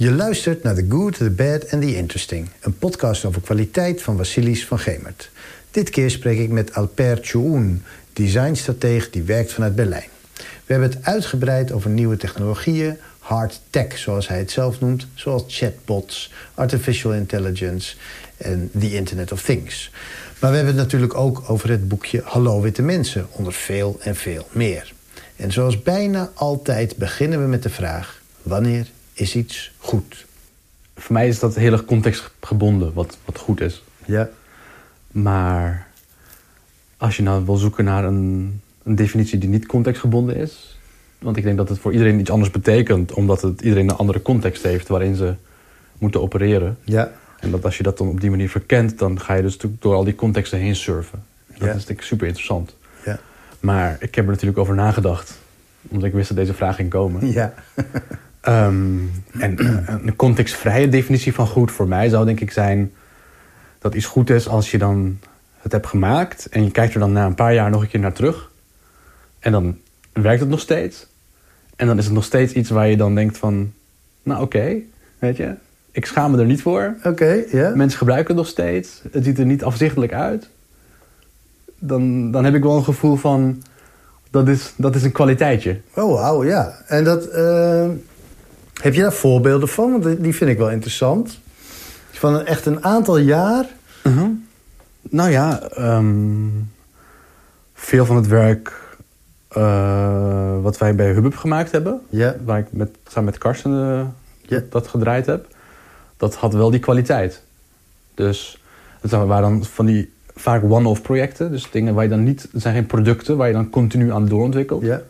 Je luistert naar The Good, The Bad and The Interesting. Een podcast over kwaliteit van Vasilis van Gemert. Dit keer spreek ik met Alper Chououn, designstratege die werkt vanuit Berlijn. We hebben het uitgebreid over nieuwe technologieën, hard tech zoals hij het zelf noemt, zoals chatbots, artificial intelligence en the Internet of Things. Maar we hebben het natuurlijk ook over het boekje Hallo Witte Mensen, onder veel en veel meer. En zoals bijna altijd beginnen we met de vraag: wanneer is iets goed? Voor mij is dat heel erg contextgebonden, wat, wat goed is. Ja. Maar als je nou wil zoeken naar een, een definitie die niet contextgebonden is... want ik denk dat het voor iedereen iets anders betekent... omdat het iedereen een andere context heeft waarin ze moeten opereren. Ja. En dat als je dat dan op die manier verkent... dan ga je dus door al die contexten heen surfen. Dat Ja. is ik super interessant. Ja. Maar ik heb er natuurlijk over nagedacht. Omdat ik wist dat deze vraag ging komen. Ja. Ehm, en eh, een contextvrije definitie van goed voor mij zou denk ik zijn... dat iets goed is als je dan het hebt gemaakt... en je kijkt er dan na een paar jaar nog een keer naar terug. En dan werkt het nog steeds. En dan is het nog steeds iets waar je dan denkt van... nou oké, weet je, ik schaam me er niet voor. Oké, ja. Mensen gebruiken het nog steeds. Het ziet er niet afzichtelijk uit. Dan, dan heb ik wel een gevoel van... dat is, dat is een kwaliteitje. Oh, wauw, ja. En dat, eh, heb je daar voorbeelden van? Want die- vind ik wel interessant. Van een, echt een aantal jaar. Nou ja, ehm, veel van het werk eh, wat wij bij Hubub gemaakt hebben, waar ik met, samen met Karsten eh, dat gedraaid heb, dat had wel die kwaliteit. Dus het waren dan van die vaak one-off projecten, dus dingen waar je dan niet, het zijn geen producten waar je dan continu aan doorontwikkelt. Ja.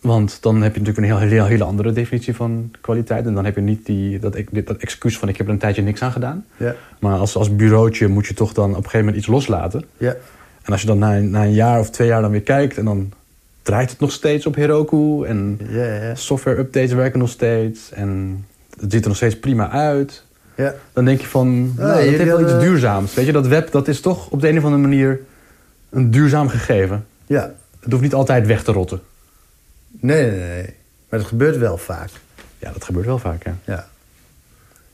Want dan heb je natuurlijk een heel, heel, hele andere definitie van kwaliteit. En dan heb je niet die, dat, dat excuus van ik heb er een tijdje niks aan gedaan. Ja. Maar als, als bureautje moet je toch dan op een gegeven moment iets loslaten. Ja. En als je dan na, een- na een jaar of twee jaar dan weer kijkt... en dan draait het nog steeds op Heroku... en Ja, software-updates werken nog steeds... en het ziet er nog steeds prima uit... ja. dan denk je van, nou, dat heeft wel iets duurzaams. Weet je, dat web dat is toch op de een of andere manier een duurzaam gegeven. Ja. Het hoeft niet altijd weg te rotten. Nee, nee, nee. Maar dat gebeurt wel vaak. Ja, dat gebeurt wel vaak, ja. Ja.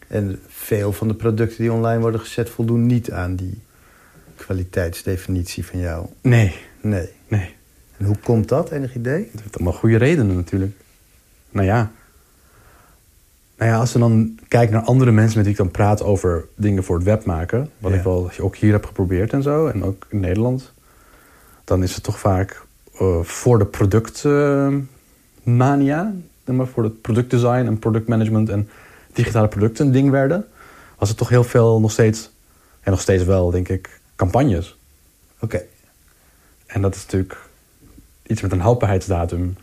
En veel van de producten die online worden gezet... voldoen niet aan die kwaliteitsdefinitie van jou. Nee, Nee. nee. En hoe komt dat? Enig idee? Dat heeft allemaal goede redenen natuurlijk. Nou ja. Nou ja, als je dan kijkt naar andere mensen met wie ik dan praat over dingen voor het web maken. Wat Ja. ik wel ook hier heb geprobeerd en zo. En ook in Nederland. Dan is het toch vaak eh, voor de productmania. maar voor het productdesign en productmanagement en digitale producten een ding werden. Was het toch heel veel nog steeds. En nog steeds wel, denk ik, campagnes. Oké. En dat is natuurlijk iets met een houdbaarheidsdatum.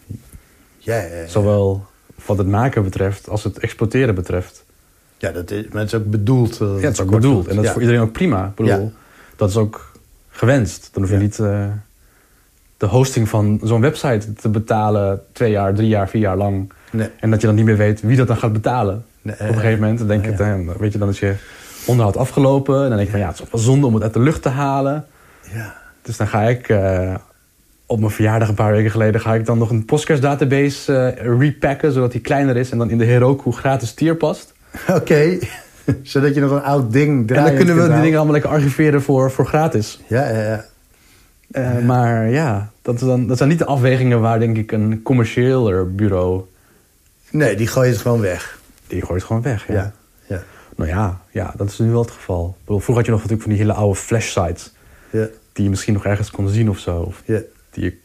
Ja, ja, ja. Zowel wat het maken betreft als het exploiteren betreft. Ja, dat is, maar het is ook bedoeld. Ja, het is ook bedoeld. En dat is voor iedereen ook prima. Ik bedoel, Ja. dat is ook gewenst. Dan hoef je niet eh, de hosting van zo'n website te betalen twee jaar, drie jaar, vier jaar lang. Nee. En dat je dan niet meer weet wie dat dan gaat betalen. Nee, Op een gegeven moment dan denk je, ja. dan, weet je, dan is je onderhoud afgelopen. En dan denk je van ja, het is wel zonde om het uit de lucht te halen. Ja. Dus dan ga ik eh, op mijn verjaardag een paar weken geleden... ga ik dan nog een postcard-database eh, repacken... zodat die kleiner is en dan in de Heroku gratis tier past. Oké. Zodat je nog een oud ding En draait. dan kunnen we die dingen allemaal lekker archiveren voor, voor gratis. Ja, ja, ja. Eh, Maar ja, dat, dan, dat zijn niet de afwegingen... waar denk ik een commerciëler bureau... Nee, die gooi je het gewoon weg. die gooit gewoon weg. Ja. Ja. ja. Nou ja, ja, dat is nu wel het geval. Ik bedoel, vroeger had je nog natuurlijk van die hele oude flash-sites... Ja. die je misschien nog ergens kon zien of zo. Of ja. die je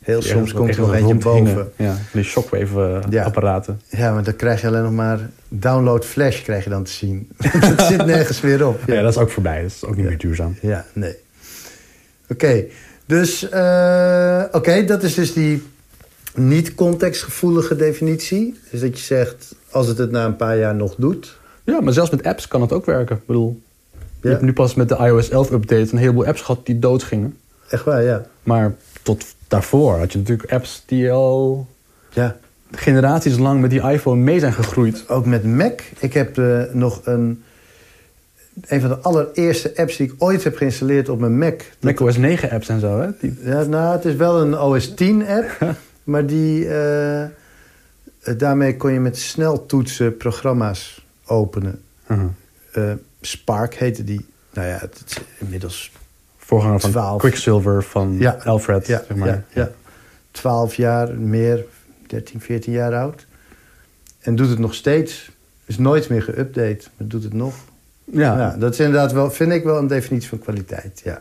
Heel die soms komt er nog eentje boven. Ja, die shockwave Ja. apparaten. Ja, maar dan krijg je alleen nog maar download flash krijg je dan te zien. dat zit nergens weer op. Ja. dat is ook voorbij. Dat is ook niet meer duurzaam. Ja, nee. Oké, dus eh, oké, dat is dus die niet contextgevoelige definitie. Dus dat je zegt, als het het na een paar jaar nog doet. Ja, maar zelfs met apps kan het ook werken. Ik bedoel, je Ja. hebt nu pas met de iOS 11 update een heleboel apps gehad die doodgingen. Echt waar, ja. Maar tot daarvoor had je natuurlijk apps die al Ja, generaties lang met die iPhone mee zijn gegroeid. ook met Mac. Ik heb eh, nog een, een van de allereerste apps die ik ooit heb geïnstalleerd op mijn Mac. Dat- macOS 9 apps en zo, hè? Die, Ja, nou, het is wel een OS 10 app. maar die, eh, eh, daarmee kon je met sneltoetsen programma's openen. Uh-huh. Eh, Spark heette die. Nou ja, het is inmiddels Voorganger van 12. Quicksilver van Ja. Alfred, ja, zeg maar. ja, ja. 12 jaar, meer, 13, 14 jaar oud. En doet het nog steeds. Is nooit meer geüpdate, maar doet het nog. Ja. Ja, dat is inderdaad wel, vind ik wel een definitie van kwaliteit. Ja,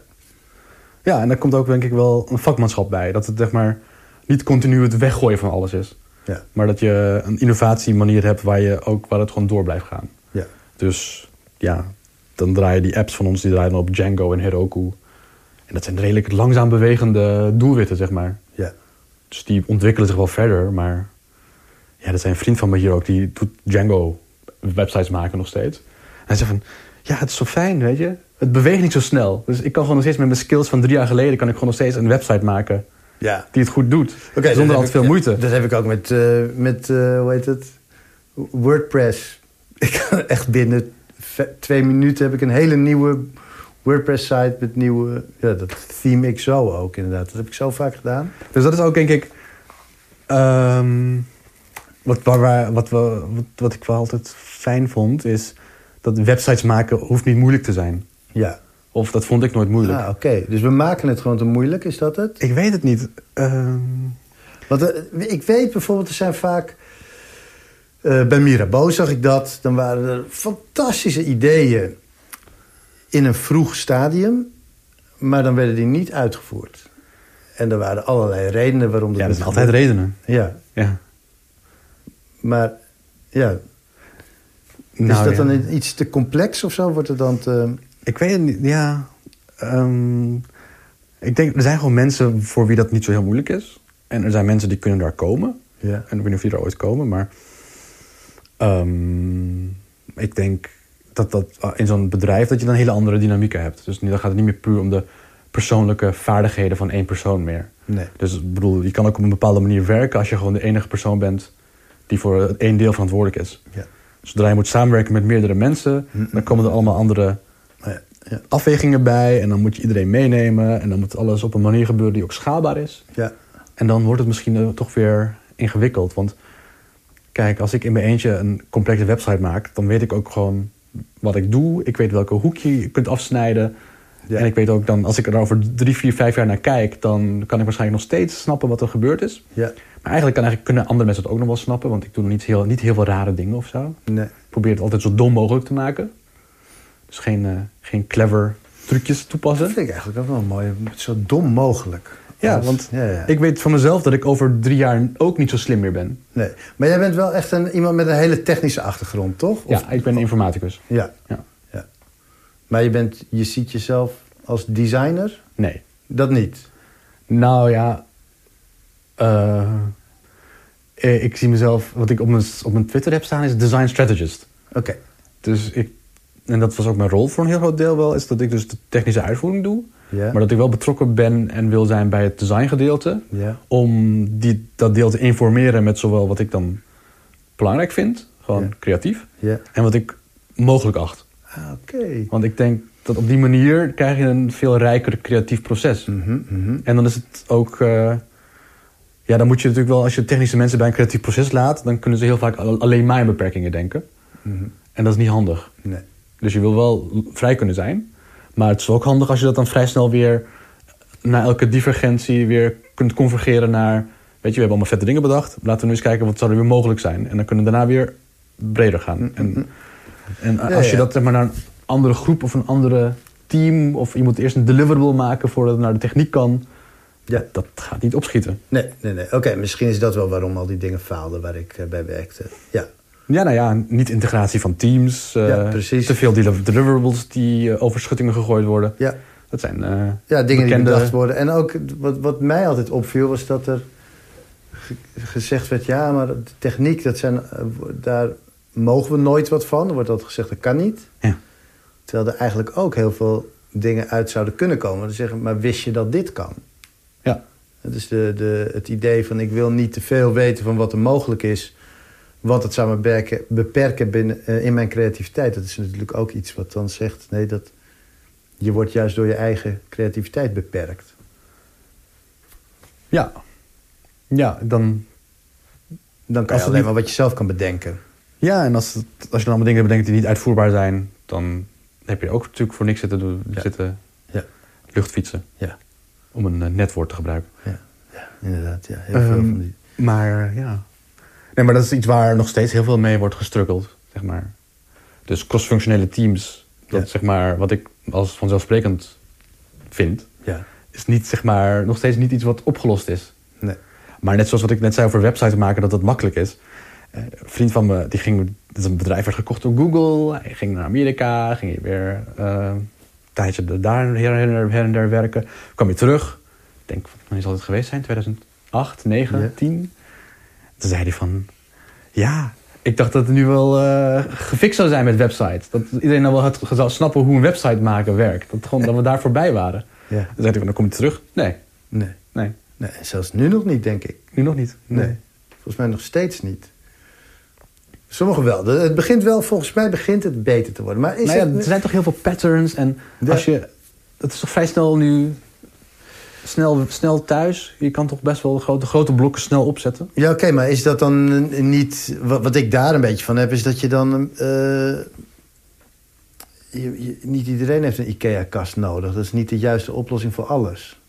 Ja, en daar komt ook denk ik wel een vakmanschap bij. Dat het zeg maar niet continu het weggooien van alles is. ja, Maar dat je een innovatiemanier hebt waar, je ook, waar het gewoon door blijft gaan. ja. Dus ja, dan draaien die apps van ons die draaien op Django en Heroku. En dat zijn redelijk langzaam bewegende doelwitten, zeg maar. ja. Dus die ontwikkelen zich wel verder, maar... Ja, dat zijn een vriend van me hier ook, die doet Django websites maken nog steeds. Hij zegt van, ja, het is zo fijn, weet je. Het beweegt niet zo snel. Dus ik kan gewoon nog steeds met mijn skills van drie jaar geleden... kan ik gewoon nog steeds een website maken ja. die het goed doet. Zonder al te veel ik- moeite. Dat heb ik ook met, eh, met eh, hoe heet het? WordPress. Ik kan echt binnen twee minuten heb ik een hele nieuwe WordPress-site met nieuwe... Ja, dat theme ik zo ook inderdaad. Dat heb ik zo vaak gedaan. Dus dat is ook, denk ik... ehm, wat, waar, wat, wat, wat ik wel altijd fijn vond, is... dat websites maken hoeft niet moeilijk te zijn. Ja. Of dat vond ik nooit moeilijk. Ah, oké. Dus we maken het gewoon te moeilijk, is dat het? Ik weet het niet. Ehm, Want eh, ik weet bijvoorbeeld, er zijn vaak... eh, bij Mirabeau zag ik dat. Dan waren er fantastische ideeën in een vroeg stadium. Maar dan werden die niet uitgevoerd. En er waren allerlei redenen waarom dat ja, er zijn altijd redenen. Ja, Ja. maar ja, Nou, is dat ja. dan iets te complex of zo? Wordt het dan te... Ik weet het niet, ja. Ehm, ik denk, er zijn gewoon mensen voor wie dat niet zo heel moeilijk is. En er zijn mensen die kunnen daar komen. Ja, En ik weet niet of die er ooit komen, maar... ehm, ik denk dat dat ah, in zo'n bedrijf dat je dan hele andere dynamieken hebt. Dus dan gaat het niet meer puur om de persoonlijke vaardigheden van één persoon meer. nee. Dus ik bedoel, je kan ook op een bepaalde manier werken als je gewoon de enige persoon bent die voor het één deel verantwoordelijk is. Ja. Zodra je moet samenwerken met meerdere mensen, dan komen er allemaal andere ja, afwegingen bij. En dan moet je iedereen meenemen. En dan moet alles op een manier gebeuren die ook schaalbaar is. ja, En dan wordt het misschien eh, toch weer ingewikkeld. Want kijk, als ik in mijn eentje een complexe website maak, dan weet ik ook gewoon wat ik doe. Ik weet welke hoek je kunt afsnijden. Ja. En ik weet ook dan, als ik er over drie, vier, vijf jaar naar kijk, dan kan ik waarschijnlijk nog steeds snappen wat er gebeurd is. ja. Maar eigenlijk, kan eigenlijk kunnen andere mensen het ook nog wel snappen, want ik doe niet heel, niet heel veel rare dingen of zo. Nee. Ik probeer het altijd zo dom mogelijk te maken. Dus geen, eh, geen clever trucjes toepassen. Dat vind ik eigenlijk ook wel mooi. Zo dom mogelijk. Ja, want Ja, ja. ik weet van mezelf dat ik over drie jaar ook niet zo slim meer ben. Nee. Maar jij bent wel echt een, iemand met een hele technische achtergrond, toch? Of- Ja, ik ben informaticus. ja. Ja. ja. Maar je, bent, je ziet jezelf als designer? Nee. Dat niet. Nou ja, eh, eh, ik zie mezelf, wat ik op mijn, op mijn Twitter heb staan, is design strategist. Oké. Dus ik, en dat was ook mijn rol voor een heel groot deel wel, is dat ik dus de technische uitvoering doe. Maar dat ik wel betrokken ben en wil zijn bij het designgedeelte. Ja. Om die, dat deel te informeren met zowel wat ik dan belangrijk vind, gewoon creatief, en wat ik mogelijk acht. Ah, oké. Want ik denk dat op die manier krijg je een veel rijker creatief proces. Mhm, mhm. En dan is het ook. eh, ja, dan moet je natuurlijk wel, als je technische mensen bij een creatief proces laat, dan kunnen ze heel vaak al- alleen maar in beperkingen denken. Mhm. En dat is niet handig. Nee. Dus je wil wel vrij kunnen zijn. Maar het is ook handig als je dat dan vrij snel weer na elke divergentie weer kunt convergeren naar. Weet je, we hebben allemaal vette dingen bedacht. Laten we nu eens kijken wat zou er weer mogelijk zijn. En dan kunnen we daarna weer breder gaan. En, en Ja, als je ja. dat zeg maar, naar een andere groep of een andere team. of je moet eerst een deliverable maken voordat het naar de techniek kan. Ja. Dat gaat niet opschieten. Nee, nee, nee. Oké, misschien is dat wel waarom al die dingen faalden waar ik eh, bij werkte. Ja. Ja, nou ja, niet integratie van teams. eh, Ja, precies. Te veel deliver- deliverables die eh, over schuttingen gegooid worden. Ja. Dat zijn Ja, dingen bekende... die bedacht worden. En ook wat, wat mij altijd opviel was dat er ge- gezegd werd... ja, maar de techniek, dat zijn, daar mogen we nooit wat van. Er wordt altijd gezegd, dat kan niet. Ja. Terwijl er eigenlijk ook heel veel dingen uit zouden kunnen komen. Dan zeggen, maar wist je dat dit kan? Ja. Dus de, de, het idee van ik wil niet te veel weten van wat er mogelijk is... want het zou me beperken, beperken binnen, eh, in mijn creativiteit. Dat is natuurlijk ook iets wat dan zegt... nee, dat, je wordt juist door je eigen creativiteit beperkt. Ja. Ja, dan... Dan kan Als je het alleen niet- maar wat je zelf kan bedenken. Ja, en als, het, als je dan allemaal dingen bedenkt die niet uitvoerbaar zijn, dan heb je ook natuurlijk voor niks zitten, Ja. zitten Ja. luchtfietsen. Ja. Om een eh, netwoord te gebruiken. Ja, ja inderdaad. Ja, heel veel Ehm, van die... Maar eh, ja. Nee, maar dat is iets waar nog steeds heel veel mee wordt gestruggeld, zeg maar. Dus cross-functionele teams, dat Ja. zeg maar, wat ik als vanzelfsprekend vind, Ja, is niet zeg maar nog steeds niet iets wat opgelost is. nee. Maar net zoals wat ik net zei over websites maken, dat dat makkelijk is. Eh, een vriend van me, die ging, dus een bedrijf werd gekocht door Google. Hij ging naar Amerika, ging hier weer tijdje daar her, en der werken. Kwam weer terug. Ik denk, wanneer zal het geweest zijn? 2008, 9, Ja. 10? Toen zei hij van, ja, ik dacht dat het nu wel eh, gefixt zou zijn met websites. Dat iedereen nou wel had, zou snappen hoe een website maken werkt. Dat, gewoon, dat we daar voorbij waren. Ja, Toen zei hij van, dan kom je terug. Nee, nee. nee, nee. Zelfs nu nog niet, denk ik. nu nog niet. Nee. Volgens mij nog steeds niet. Sommigen wel. Het begint wel, volgens mij begint het beter te worden. Maar is nou ja, het... er zijn toch heel veel patterns. En als je... Het is toch vrij snel nu... Snel, snel thuis. Je kan toch best wel de grote, grote blokken snel opzetten. Ja, oké, maar is dat dan niet... Wat, wat ik daar een beetje van heb, is dat je dan... eh, je, je- niet iedereen heeft een IKEA-kast nodig. Dat is niet de juiste oplossing voor alles.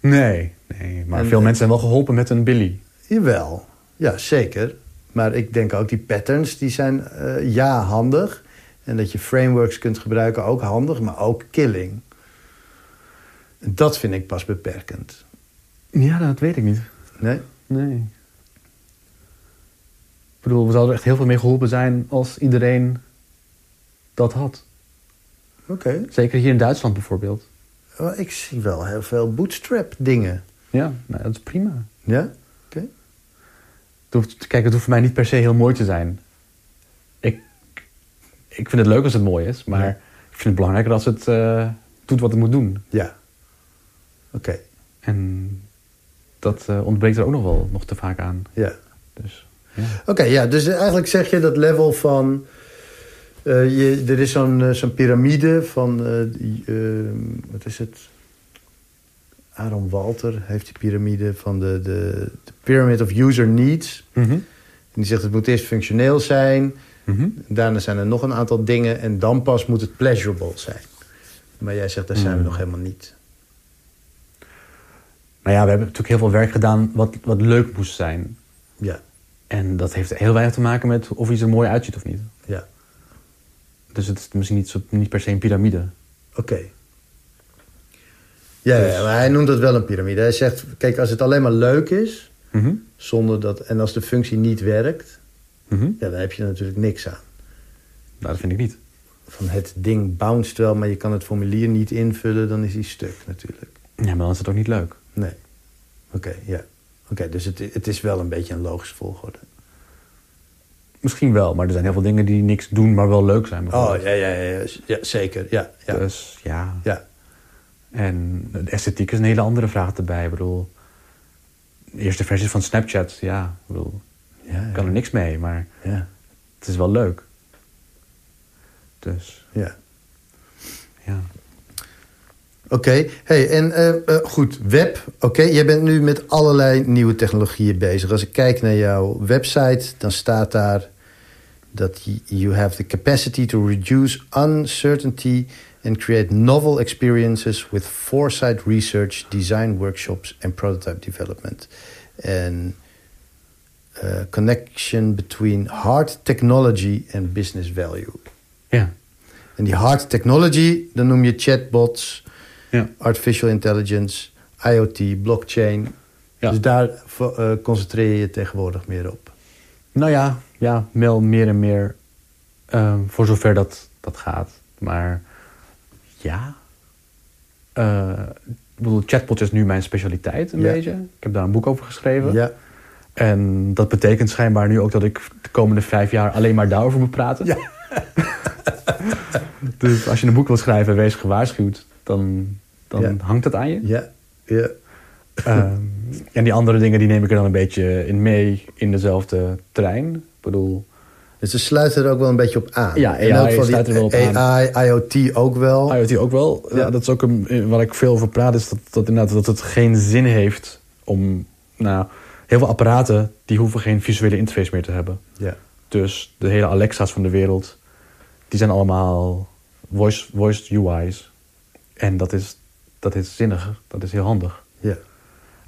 Nee. nee maar En- veel mensen zijn wel geholpen met een Billy. Jawel, ja, zeker. Maar ik denk ook die patterns, die zijn eh, ja, handig. En dat je frameworks kunt gebruiken, ook handig, maar ook killing. En dat vind ik pas beperkend. Ja, dat weet ik niet. Nee? Nee. Ik bedoel, we zouden er echt heel veel mee geholpen zijn als iedereen dat had. Oké. Zeker hier in Duitsland bijvoorbeeld. Maar Ik zie wel heel veel bootstrap dingen. Ja, nou, dat is prima. Ja? Hoeft, kijk, het hoeft voor mij niet per se heel mooi te zijn. Ik, ik vind het leuk als het mooi is, maar Ja. ik vind het belangrijker als het eh, doet wat het moet doen. Ja. Oké. En dat eh, ontbreekt er ook nog wel nog te vaak aan. Ja. Dus, ja. Oké, ja, dus eigenlijk zeg je dat level van... eh, je, er is zo'n zo'n piramide van... wat is het? Aaron Walter heeft die piramide van de, de, de Pyramid of User Needs. Mhm. En die zegt het moet eerst functioneel zijn. Mhm. Daarna zijn er nog een aantal dingen. En dan pas moet het pleasurable zijn. Maar jij zegt, daar zijn we Mm. nog helemaal niet. Nou ja, we hebben natuurlijk heel veel werk gedaan wat, wat leuk moest zijn. Ja, En dat heeft heel weinig te maken met of iets er mooi uitziet of niet. ja. Dus het is misschien niet, zo, niet per se een piramide. Oké. Ja, Dus- ja, maar hij noemt dat wel een piramide. Hij zegt, kijk, als het alleen maar leuk is... Mhm. Zonder dat, en als de functie niet werkt, Mhm. ja, dan heb je er natuurlijk niks aan. Nou, dat vind ik niet. Van het ding bounced wel, maar je kan het formulier niet invullen, dan is die stuk natuurlijk. Ja, maar dan is het ook niet leuk. Nee. Oké, ja. Oké, dus het, het is wel een beetje een logische volgorde. Misschien wel, maar er zijn heel veel dingen die niks doen, maar wel leuk zijn. Oh, ja, ja, ja, ja, zeker. Ja, ja. Dus ja. ja. En de esthetiek is een hele andere vraag erbij. Ik bedoel, de eerste versies van Snapchat, ja, ik bedoel, Ja, ik kan er niks mee, maar ja, het is wel leuk. Dus, ja. ja. Oké, hey, en eh, eh, goed, web. Oké, jij bent nu met allerlei nieuwe technologieën bezig. Als ik kijk naar jouw website, dan staat daar dat you have the capacity to reduce uncertainty and create novel experiences with foresight research, design workshops and prototype development. And uh, connection between hard technology and business value. Ja. En die hard technology, dan noem je chatbots, Ja. artificial intelligence, IoT, blockchain. Ja. Dus daar eh, concentreer je je tegenwoordig meer op. Nou ja, ja, wel meer en meer ehm, voor zover dat, dat gaat. Maar ja, Eh, ik bedoel, chatbot is nu mijn specialiteit een Ja. beetje. Ik heb daar een boek over geschreven. Ja, En dat betekent schijnbaar nu ook dat ik de komende vijf jaar alleen maar daarover moet praten. Ja. dus als je een boek wil schrijven, wees gewaarschuwd. Dan, dan Ja. hangt het aan je. ja, ja. Ehm, en die andere dingen die neem ik er dan een beetje in mee in dezelfde trein. Ik bedoel, Dus ze sluiten er ook wel een beetje op aan. Ja, AI elk geval die sluit er wel op aan. AI, IoT ook wel. IoT ook wel. Ja. Ja, dat is ook een, waar ik veel over praat, is dat, dat, inderdaad, dat het geen zin heeft om. Nou, heel veel apparaten die hoeven geen visuele interface meer te hebben. Ja. Dus de hele Alexa's van de wereld, die zijn allemaal voice, voiced UI's. En dat is, dat is zinnig, dat is heel handig. Ja.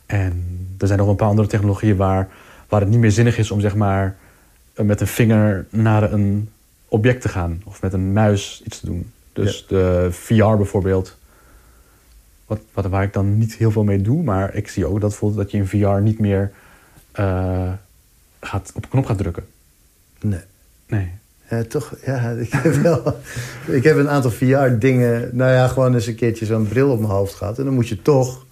En er zijn nog een paar andere technologieën waar, waar het niet meer zinnig is om zeg maar met een vinger naar een object te gaan. Of met een muis iets te doen. Dus de VR bijvoorbeeld. Wat, wat, waar ik dan niet heel veel mee doe. Maar ik zie ook dat, dat je in VR niet meer eh, gaat, op een knop gaat drukken. Nee. Nee. Ja, toch, ja, ik heb wel... ik heb een aantal VR-dingen... Nou ja, gewoon eens een keertje zo'n bril op mijn hoofd gehad. En dan moet je toch...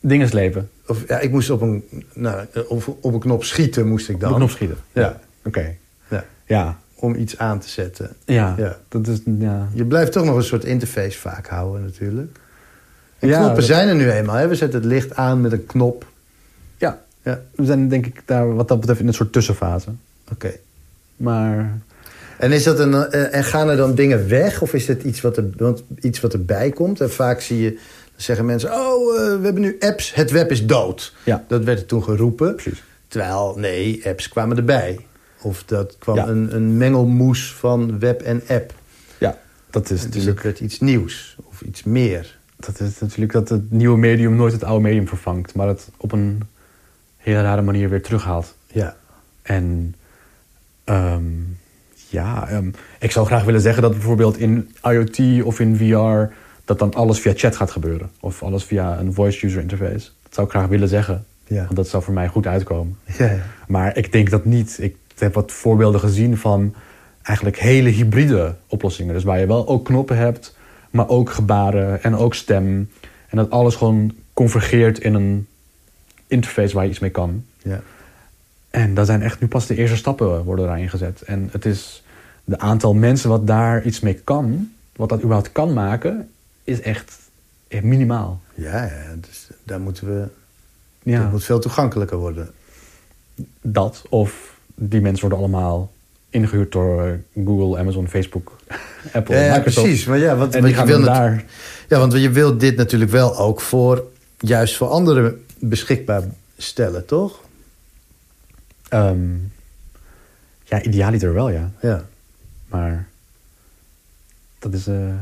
Dingen slepen. Of, ja, ik moest op een, nou, op, op een knop schieten, moest ik dan. Op een knop schieten? Ja. Oké. Ja. Ja. Om iets aan te zetten. Ja, Ja. Dat is, ja. Je blijft toch nog een soort interface vaak houden natuurlijk. En Ja, knoppen dat- zijn er nu eenmaal. Hè? We zetten het licht aan met een knop. ja. Ja, We zijn denk ik daar wat dat betreft in een soort tussenfase. oké. Maar En, is dat een, eh, en gaan er dan dingen weg? Of is het iets wat, er, want iets wat erbij komt? En vaak zie je, zeggen mensen... oh, eh, we hebben nu apps, het web is dood. Ja. Dat werd er toen geroepen. Precies. Terwijl, nee, apps kwamen erbij. Of dat kwam Ja. een, een mengelmoes van web en app. ja, dat is Dus natuurlijk... het werd iets nieuws. Of iets meer. Dat is natuurlijk dat het nieuwe medium nooit het oude medium vervangt, maar het op een hele rare manier weer terughaalt. Ja. En ehm, ja, ehm, ik zou graag willen zeggen dat bijvoorbeeld in IoT of in VR dat dan alles via chat gaat gebeuren. Of alles via een voice user interface. Dat zou ik graag willen zeggen. Ja. Want dat zou voor mij goed uitkomen. Ja, ja. Maar ik denk dat niet. Ik heb wat voorbeelden gezien van eigenlijk hele hybride oplossingen. Dus waar je wel ook knoppen hebt, maar ook gebaren en ook stem. En dat alles gewoon convergeert in een interface waar je iets mee kan. ja. En daar zijn echt nu pas de eerste stappen worden daarin gezet. En het is de aantal mensen wat daar iets mee kan, wat dat überhaupt kan maken, is echt, echt minimaal. Ja, ja, dus daar moeten we... Ja. Dat moet veel toegankelijker worden. Dat of die mensen worden allemaal ingehuurd door eh, Google, Amazon, Facebook, Apple, Ja, ja, Microsoft. precies. Maar ja, want, en want je wil daar. Ja, want je wil dit natuurlijk wel ook voor... juist voor anderen beschikbaar stellen, toch? ehm, ja, idealiter wel, ja. Ja. Maar dat is. eh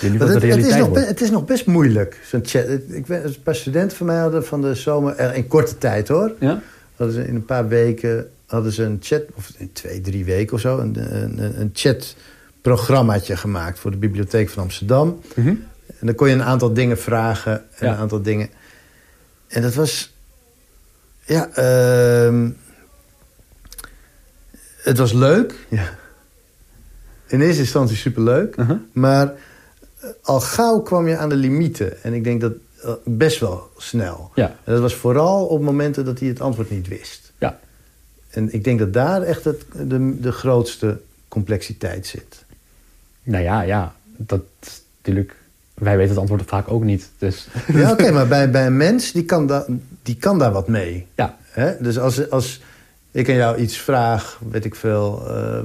jullie de het, het, is nog, het is nog best moeilijk. Ik weet, een paar studenten van mij hadden van de zomer... in korte tijd, hoor. Ja? Hadden ze in een paar weken hadden ze een chat... of in twee, drie weken of zo... een, een, een chatprogrammaatje gemaakt voor de Bibliotheek van Amsterdam. Mhm. En dan kon je een aantal dingen vragen en Ja. een aantal dingen. En dat was. Ja, ehm, het was leuk. Ja. In eerste instantie superleuk. Uh-huh. Maar al gauw kwam je aan de limieten. En ik denk dat eh, best wel snel. Ja. En dat was vooral op momenten dat hij het antwoord niet wist. Ja. En ik denk dat daar echt het, de, de grootste complexiteit zit. Nou ja, ja. Dat is natuurlijk. Wij weten het antwoord vaak ook niet. Dus Ja, oké, maar bij, bij een mens, die kan, da, die kan daar wat mee. ja. Hè? Dus als, als ik aan jou iets vraag, weet ik veel, eh,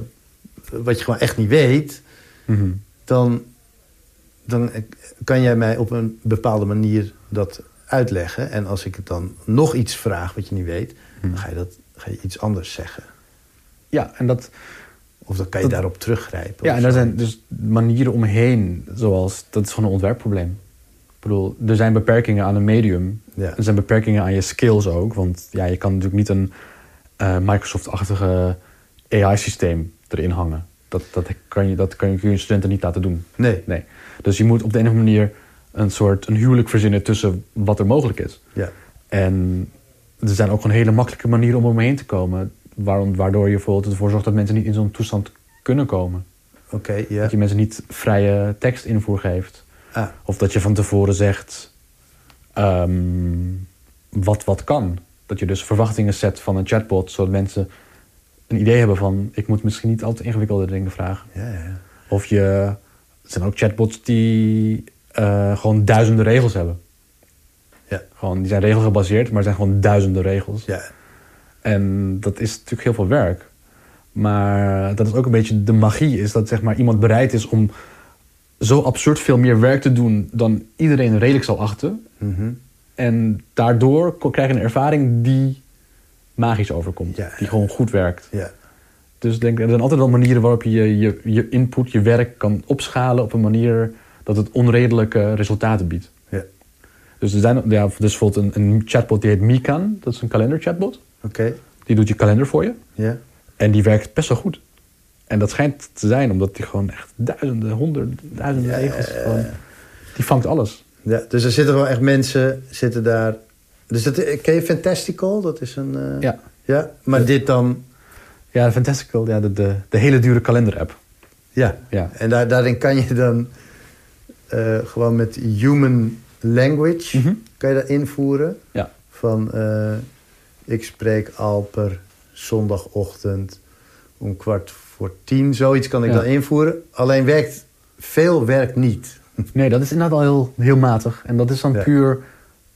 wat je gewoon echt niet weet, Mhm. dan, dan kan jij mij op een bepaalde manier dat uitleggen. En als ik het dan nog iets vraag wat je niet weet, dan ga je, dat, ga je iets anders zeggen. Ja, en dat. Of dan kan je Dat- daarop teruggrijpen. Ja, en daar zijn dus manieren omheen, zoals. Dat is gewoon een ontwerpprobleem. Ik bedoel, er zijn beperkingen aan een medium. Ja. Er zijn beperkingen aan je skills ook. Want ja, je kan natuurlijk niet een eh, Microsoft-achtige AI-systeem erin hangen. Dat, dat, kan je, dat kan je kun je studenten niet laten doen. Nee, Nee. Dus je moet op de een of andere manier een soort een huwelijk verzinnen tussen wat er mogelijk is. ja. En er zijn ook gewoon hele makkelijke manieren om omheen te komen. Waarom, waardoor je bijvoorbeeld ervoor zorgt dat mensen niet in zo'n toestand kunnen komen. Oké, ja. Dat je mensen niet vrije tekstinvoer geeft. Ah, Of dat je van tevoren zegt ehm, wat wat kan. Dat je dus verwachtingen zet van een chatbot, zodat mensen een idee hebben van... ik moet misschien niet al te ingewikkelde dingen vragen. ja, ja. Of je, er zijn ook chatbots die eh, gewoon duizenden regels hebben. Ja. Gewoon, die zijn regelgebaseerd, maar er zijn gewoon duizenden regels. ja. En dat is natuurlijk heel veel werk. Maar dat is ook een beetje de magie, is dat zeg maar, iemand bereid is om zo absurd veel meer werk te doen dan iedereen redelijk zal achten. Mhm. En daardoor krijg je een ervaring die magisch overkomt. Ja, die gewoon goed werkt. Ja. Dus denk, er zijn altijd wel manieren waarop je je, je input, je werk kan opschalen op een manier dat het onredelijke resultaten biedt. Ja. Dus er zijn ja, dus bijvoorbeeld een, een chatbot die heet Mikan, dat is een kalenderchatbot. Oké. Die doet je kalender voor je. Ja. En die werkt best wel goed. En dat schijnt te zijn omdat die gewoon echt duizenden, honderden, duizenden Ja, regels. ja. die vangt alles. Ja, dus er zitten wel echt mensen zitten daar. Dus dat, ken je Fantastical? Dat is een. eh, Ja. ja. Maar dit dan. Ja, de Fantastical, ja, de, de, de hele dure kalender-app. Ja. Ja. En daar, daarin kan je dan eh, gewoon met human language Mhm. kan je dat invoeren. Ja. Van eh, ik spreek al per zondagochtend om kwart voor tien. Zoiets kan ik Ja. dan invoeren. Alleen werkt veel werkt niet. Nee, dat is inderdaad al heel, heel matig. En dat is dan Ja. puur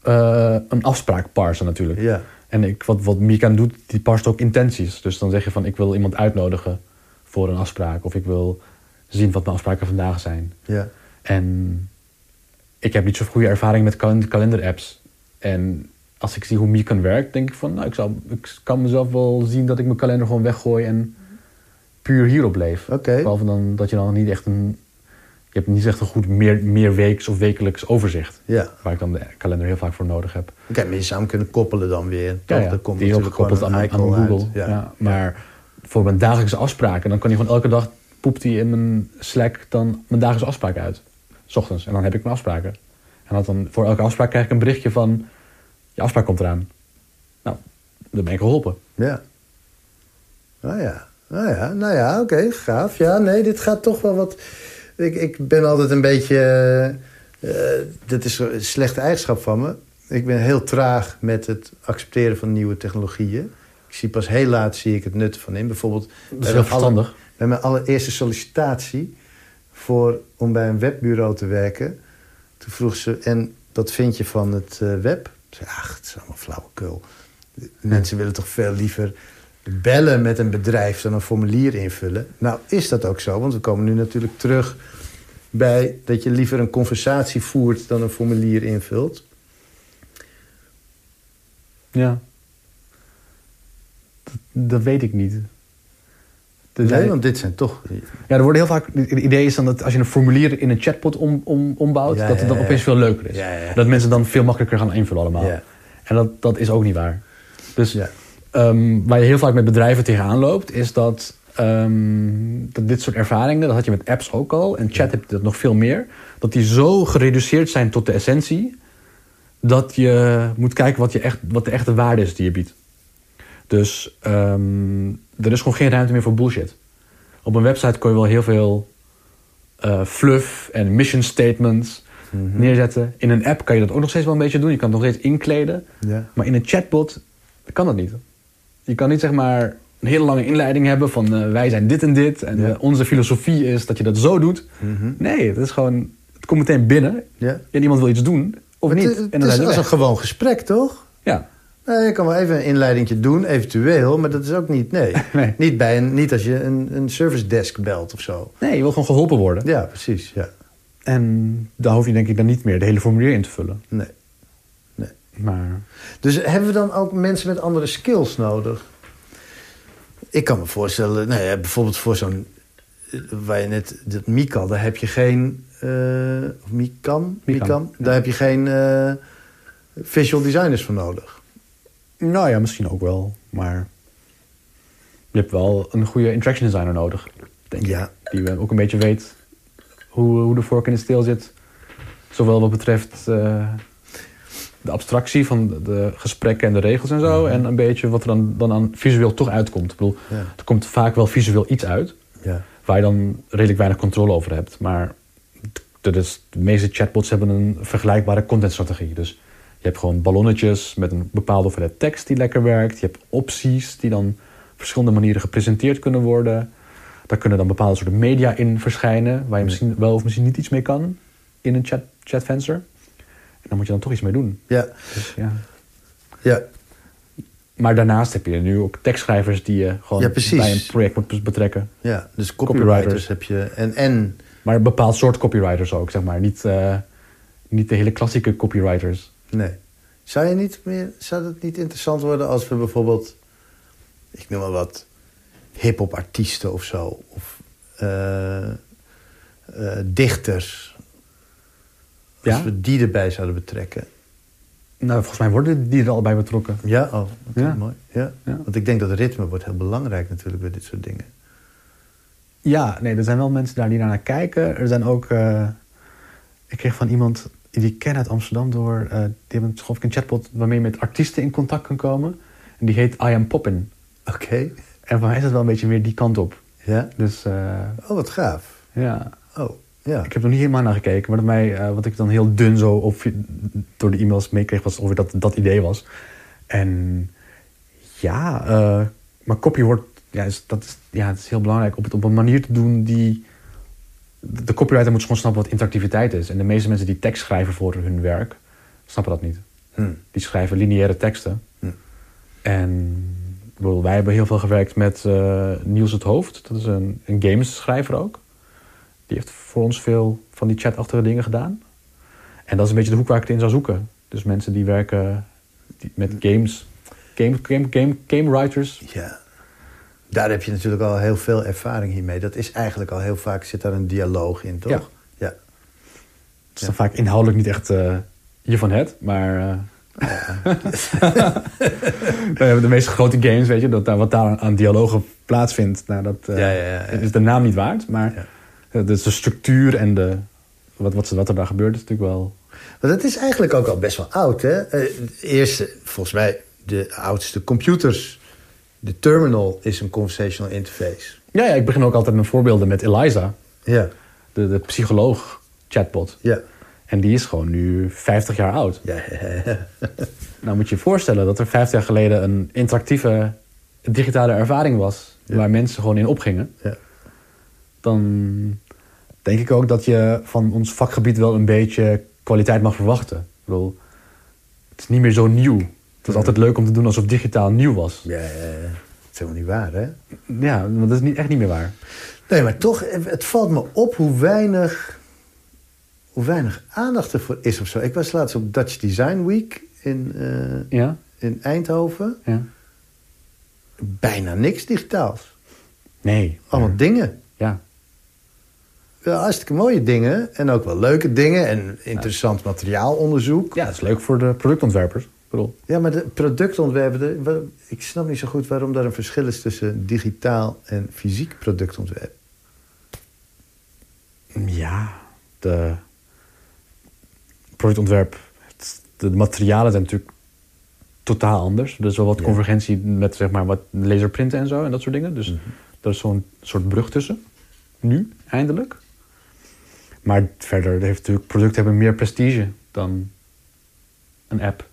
eh, een afspraak parsen natuurlijk. Ja. En ik, wat, wat Mikan doet, die parst ook intenties. Dus dan zeg je van, ik wil iemand uitnodigen voor een afspraak. Of ik wil zien wat mijn afspraken vandaag zijn. Ja. En ik heb niet zo goede ervaring met kal- kalender-apps. En als ik zie hoe Mikan werkt, denk ik van... Nou, ik, zou, ik kan mezelf wel zien dat ik mijn kalender gewoon weggooi... en puur hierop leef. Oké. Behalve dan dat je dan niet echt een... Je hebt niet echt een goed meer, meerweeks of wekelijks overzicht. Ja. Waar ik dan de kalender heel vaak voor nodig heb. Oké, maar je zou hem kunnen koppelen dan weer. Ja, toch? ja, komt die natuurlijk gekoppeld aan, aan Google. Ja. Maar voor mijn dagelijkse afspraken, dan kan hij gewoon elke dag poept hij in mijn Slack dan mijn dagelijkse afspraken uit. 's ochtends. En dan heb ik mijn afspraken. En dat dan, voor elke afspraak krijg ik een berichtje van je afspraak komt eraan. Nou, dan ben ik geholpen. Ja. Nou ja, nou ja, nou ja oké, gaaf. Ja, nee, dit gaat toch wel wat... Ik, ik ben altijd een beetje... eh, dat is een slechte eigenschap van me. Ik ben heel traag met het accepteren van nieuwe technologieën. Ik zie pas heel laat zie ik het nut van in. Bijvoorbeeld Dat bij is heel mijn verstandig. alle- bij mijn allereerste sollicitatie... Voor, om bij een webbureau te werken... Toen vroeg ze, en wat vind je van het eh, web? Ik zei, ach, het is allemaal flauwekul. Mensen willen toch veel liever bellen met een bedrijf dan een formulier invullen. Nou, is dat ook zo? Want we komen nu natuurlijk terug bij dat je liever een conversatie voert dan een formulier invult. Ja. Dat, dat weet ik niet. De- Nee, want dit zijn toch... Ja, er worden heel vaak. Het idee is dan dat als je een formulier in een chatbot om, om, ombouwt, Ja, dat het dan ja. opeens veel leuker is. Dat mensen dan veel makkelijker gaan invullen allemaal. Ja. En dat, dat is ook niet waar. Dus Ja. Ehm, waar je heel vaak met bedrijven tegenaan loopt, is dat, ehm, dat dit soort ervaringen, dat had je met apps ook al, en chat heb je dat nog veel meer, dat die zo gereduceerd zijn tot de essentie, dat je moet kijken wat, je echt, wat de echte waarde is die je biedt. Dus ehm, er is gewoon geen ruimte meer voor bullshit. Op een website kun je wel heel veel eh, fluff en mission statements Mhm. neerzetten. In een app kan je dat ook nog steeds wel een beetje doen. Je kan het nog steeds inkleden. Maar in een chatbot kan dat niet. Je kan niet zeg maar een hele lange inleiding hebben van eh, wij zijn dit en dit. En Ja. eh, onze filosofie is dat je dat zo doet. Mhm. Nee, het is gewoon... Het komt meteen binnen. ja. En iemand wil iets doen. Of Het- niet. Het, en dan is een gewoon gesprek, toch? Ja. Nou, je kan wel even een inleidingje doen, eventueel, maar dat is ook niet... Nee, Nee. Niet, bij een, niet als je een, een service desk belt of zo. Nee, je wil gewoon geholpen worden. Ja, precies, ja. En daar hoef je denk ik dan niet meer de hele formulier in te vullen. Nee. Maar Dus hebben we dan ook mensen met andere skills nodig? Ik kan me voorstellen, nou ja, bijvoorbeeld voor zo'n... eh, Waar je net, dat Mikan, daar heb je geen... eh of Mikan? Mikan, ja. Daar heb je geen eh, visual designers voor nodig. nou ja, misschien ook wel. Maar je hebt wel een goede interaction designer nodig. Denk ik. Ja. Die ook een beetje weet hoe, hoe de vork in de steel zit. Zowel wat betreft de abstractie van de, gesprekken en de regels en zo. En een beetje wat er dan, dan aan visueel toch uitkomt. Ik bedoel, Ja. er komt vaak wel visueel iets uit. Ja. Waar je dan redelijk weinig controle over hebt. Maar de, de, de meeste chatbots hebben een vergelijkbare contentstrategie. Dus je hebt gewoon ballonnetjes met een bepaalde hoeveelheid tekst die lekker werkt. Je hebt opties die dan op verschillende manieren gepresenteerd kunnen worden. Daar kunnen dan bepaalde soorten media in verschijnen. Waar je misschien wel of misschien niet iets mee kan in een chat, chatvenster. Dan moet je dan toch iets mee doen. Ja. Dus, ja. Ja. Maar daarnaast heb je nu ook tekstschrijvers die je gewoon Ja, bij een project moet betrekken. ja. Dus Copywriters. copywriters heb je. En, en Maar een bepaald soort copywriters ook, zeg maar. Niet, eh, niet de hele klassieke copywriters. nee. Zou, je niet meer, zou het niet interessant worden als we bijvoorbeeld... ik noem maar wat... hip-hop artiesten of zo... of eh, eh, dichters... als we die erbij zouden betrekken. Nou, volgens mij worden die er al bij betrokken. Ja, oh, Ja. mooi. Ja. Ja. Want ik denk dat ritme wordt heel belangrijk natuurlijk bij dit soort dingen. Ja, nee, er zijn wel mensen daar die naar kijken. Er zijn ook... eh, ik kreeg van iemand die ik ken uit Amsterdam door... eh, die hebben ik een chatbot waarmee je met artiesten in contact kan komen. En die heet I Am Poppin. Oké. En voor mij is het wel een beetje meer die kant op. Ja. Dus eh, Oh, wat gaaf. ja, Oh, ja. ik heb er nog niet helemaal naar gekeken. Maar mij, eh, wat ik dan heel dun zo op, door de e-mails meekreeg... was ongeveer dat dat idee was. En ja, eh, maar copy wordt... Ja, is, dat is, ja, het is heel belangrijk op het op een manier te doen die... De copywriter moet gewoon snappen wat interactiviteit is. En de meeste mensen die tekst schrijven voor hun werk... snappen dat niet. Hm. Die schrijven lineaire teksten. Hm. En wij hebben heel veel gewerkt met eh, Niels het Hoofd. Dat is een, een gamesschrijver ook. Die heeft voor ons veel van die chatachtige dingen gedaan. En dat is een beetje de hoek waar ik het in zou zoeken. Dus mensen die werken die- met games. Game, game, game, game writers. Ja. Daar heb je natuurlijk al heel veel ervaring hiermee. Dat is eigenlijk al heel vaak, zit daar een dialoog in, toch? Ja. Ja. Het is dan vaak inhoudelijk niet echt eh hiervan het. Maar eh, we hebben de meeste grote games, weet je. Dat daar, wat daar aan, dialogen plaatsvindt. Nou, dat eh, Ja, ja, ja, ja. is de naam niet waard. Maar Ja. Dus de structuur en de, wat, wat, wat er daar gebeurt is natuurlijk wel... Maar dat is eigenlijk ook al best wel oud, hè? Eh, Eerst, volgens mij, de oudste computers. De terminal is een conversational interface. Ja, ja, ik begin ook altijd met voorbeelden met Eliza. Ja, De, de psycholoog chatbot. ja. En die is gewoon nu 50 jaar oud. Ja, ja, ja. Nou moet je je voorstellen dat er 50 jaar geleden een interactieve digitale ervaring was. Ja. Waar mensen gewoon in opgingen. Ja. Dan denk ik ook dat je van ons vakgebied wel een beetje kwaliteit mag verwachten. Ik bedoel, het is niet meer zo nieuw. Het is altijd leuk om te doen alsof digitaal nieuw was. ja, ja, ja. Dat is helemaal niet waar, hè? Ja, maar dat is niet, echt niet meer waar. Nee, maar toch, het valt me op hoe weinig, hoe weinig aandacht ervoor is of zo. Ik was laatst op Dutch Design Week in, eh, Ja? in Eindhoven. ja. Bijna niks digitaals. Nee. Allemaal dingen. Ja. Hartstikke mooie dingen. En ook wel leuke dingen. En interessant materiaalonderzoek. ja, het is leuk voor de productontwerpers. Bedoel, Ja, maar de productontwerpen... ik snap niet zo goed waarom daar een verschil is... tussen digitaal en fysiek productontwerp. Ja, de productontwerp, het- de materialen zijn natuurlijk totaal anders. Er is wel wat Ja. convergentie met zeg maar wat laserprinten en zo en dat soort dingen. Dus er is zo'n soort brug tussen. Nu, eindelijk. Maar verder heeft natuurlijk producten hebben meer prestige dan een app.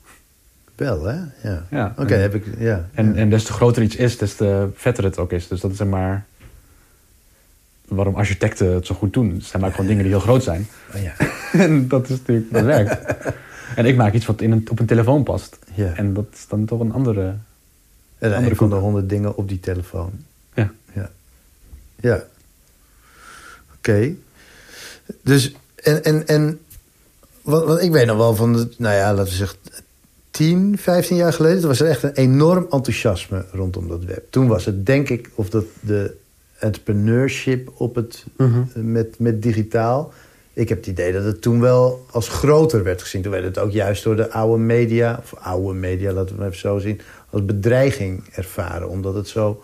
Wel, hè? Ja. Ja. Oké, heb ik... Ja. En, ja. en des te groter iets is, des te vetter het ook is. Dus dat is zeg maar waarom architecten het zo goed doen. Zijn maar gewoon dingen die heel groot zijn. Oh, ja. En dat is natuurlijk, dat werkt. En ik maak iets wat in een, op een telefoon past. Ja. En dat is dan toch een andere... En Andere een van de honderd dingen op die telefoon. Ja. Ja. Ja. Oké. Dus, en, en, en wat, wat ik weet nog wel van, de, nou ja, laten we zeggen, 10, 15 jaar geleden, was er echt een enorm enthousiasme rondom dat web. Toen was het, denk ik, of dat de entrepreneurship op het, Mhm. met, met digitaal. Ik heb het idee dat het toen wel als groter werd gezien. Toen werd het ook juist door de oude media, of oude media, laten we het even zo zien, als bedreiging ervaren. Omdat het zo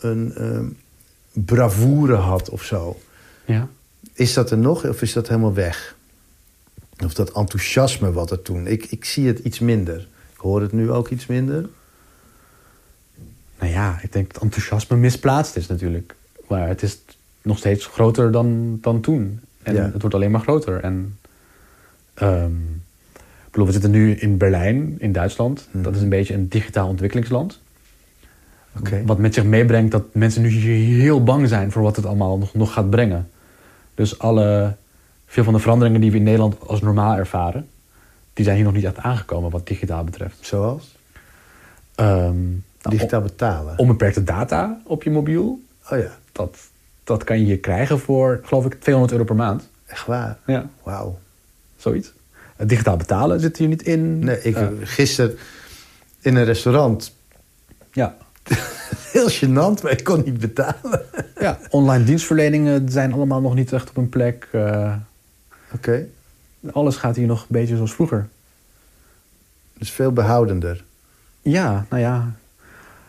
een ehm, bravoure had of zo. Ja. Is dat er nog of is dat helemaal weg? Of dat enthousiasme wat er toen... Ik, ik zie het iets minder. Ik hoor het nu ook iets minder. Nou ja, ik denk dat enthousiasme misplaatst is natuurlijk. Maar het is nog steeds groter dan, dan toen. En Ja. het wordt alleen maar groter. En ehm, ik bedoel, we zitten nu in Berlijn, in Duitsland. Mhm. Dat is een beetje een digitaal ontwikkelingsland. Wat met zich meebrengt dat mensen nu heel bang zijn voor wat het allemaal nog, nog gaat brengen. Dus alle, veel van de veranderingen die we in Nederland als normaal ervaren, die zijn hier nog niet echt aangekomen wat digitaal betreft. Zoals? Nou, Digitaal betalen. Onbeperkte data op je mobiel, Oh ja, dat, dat kan je hier krijgen voor, geloof ik, 200 euro per maand. echt waar. Ja, Wauw. zoiets. Digitaal betalen zit hier niet in. Nee, ik Eh, gisteren in een restaurant. ja. Heel gênant, maar ik kon niet betalen. ja, online dienstverleningen zijn allemaal nog niet echt op een plek. Eh, Oké, alles gaat hier nog een beetje zoals vroeger. dus veel behoudender. Ja, nou ja.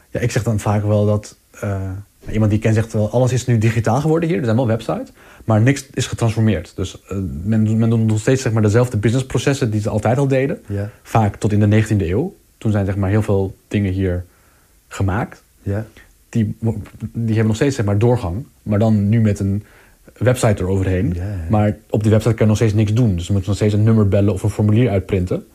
ja ik zeg dan vaak wel dat... eh, iemand die ik ken zegt wel... alles is nu digitaal geworden hier. Er zijn wel websites. Maar niks is getransformeerd. Dus eh, men, men doet nog steeds zeg maar, dezelfde businessprocessen... die ze altijd al deden. Ja, Vaak tot in de 19e eeuw. Toen zijn zeg maar, heel veel dingen hier gemaakt. ja. Die, die hebben nog steeds zeg maar, doorgang. Maar dan nu met een website eroverheen. Ja, ja. Maar op die website kan je nog steeds niks doen. Dus je moet nog steeds een nummer bellen of een formulier uitprinten.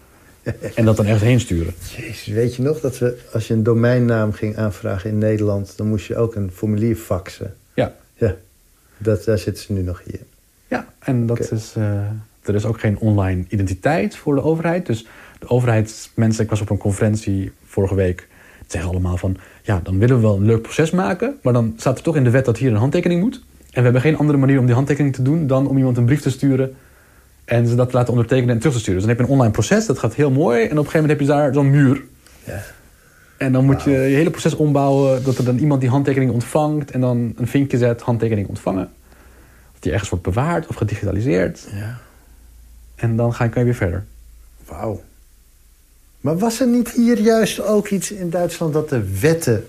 en dat dan ergens heen sturen. Jezus, weet je nog dat we, als je een domeinnaam ging aanvragen in Nederland... dan moest je ook een formulier faxen. Ja, Ja, dat, daar zitten ze nu nog hier. Ja, en dat is, eh, er is ook geen online identiteit voor de overheid. Dus de overheidsmensen, ik was op een conferentie vorige week, zeggen allemaal van, ja, dan willen we wel een leuk proces maken, maar dan staat er toch in de wet dat hier een handtekening moet. En we hebben geen andere manier om die handtekening te doen dan om iemand een brief te sturen en ze dat te laten ondertekenen en terug te sturen. Dus dan heb je een online proces, dat gaat heel mooi, en op een gegeven moment heb je daar zo'n muur. Ja. En dan moet je je hele proces ombouwen, dat er dan iemand die handtekening ontvangt en dan een vinkje zet, handtekening ontvangen. Of die ergens wordt bewaard of gedigitaliseerd. Ja, En dan ga, kan je weer verder. wauw. Maar was er niet hier juist ook iets in Duitsland... dat de wetten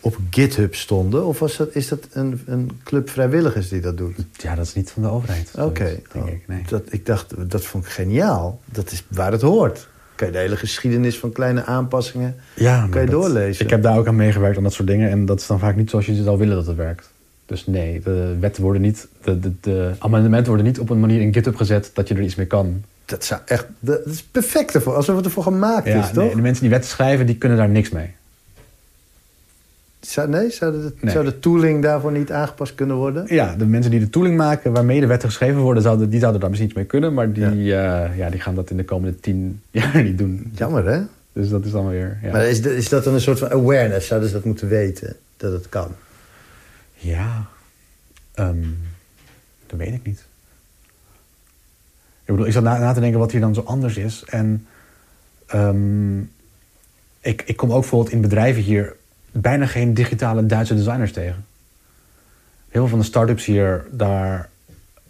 op GitHub stonden? Of was dat, is dat een, een club vrijwilligers die dat doet? Ja, dat is niet van de overheid. Oké, denk oh, ik. Nee. dat, ik dacht, dat vond ik geniaal. Dat is waar het hoort. Kan je de hele geschiedenis van kleine aanpassingen... Ja, kan je dat- doorlezen. Ik heb daar ook aan meegewerkt aan dat soort dingen. En dat is dan vaak niet zoals je zou willen dat het werkt. Dus nee, de wetten worden niet... De, de, de amendementen worden niet op een manier in GitHub gezet dat je er iets mee kan. Dat, zou echt, dat is perfect ervoor, alsof het ervoor gemaakt Ja, is, toch? nee, de mensen die wetten schrijven, die kunnen daar niks mee. Zou, nee, zou de, Nee. zou de tooling daarvoor niet aangepast kunnen worden? Ja, de mensen die de tooling maken waarmee de wetten geschreven worden, zouden, die zouden daar misschien iets mee kunnen. Maar die, ja. ja, die gaan dat in de komende tien jaar niet doen. Jammer, hè? Dus dat is dan weer... Ja. Maar is, de- is dat dan een soort van awareness? Zouden ze dat moeten weten, dat het kan? Ja, ehm, dat weet ik niet. Ik bedoel, ik zat na, na te denken wat hier dan zo anders is. En ehm, ik, ik kom ook bijvoorbeeld in bedrijven hier bijna geen digitale Duitse designers tegen. Heel veel van de start-ups hier, daar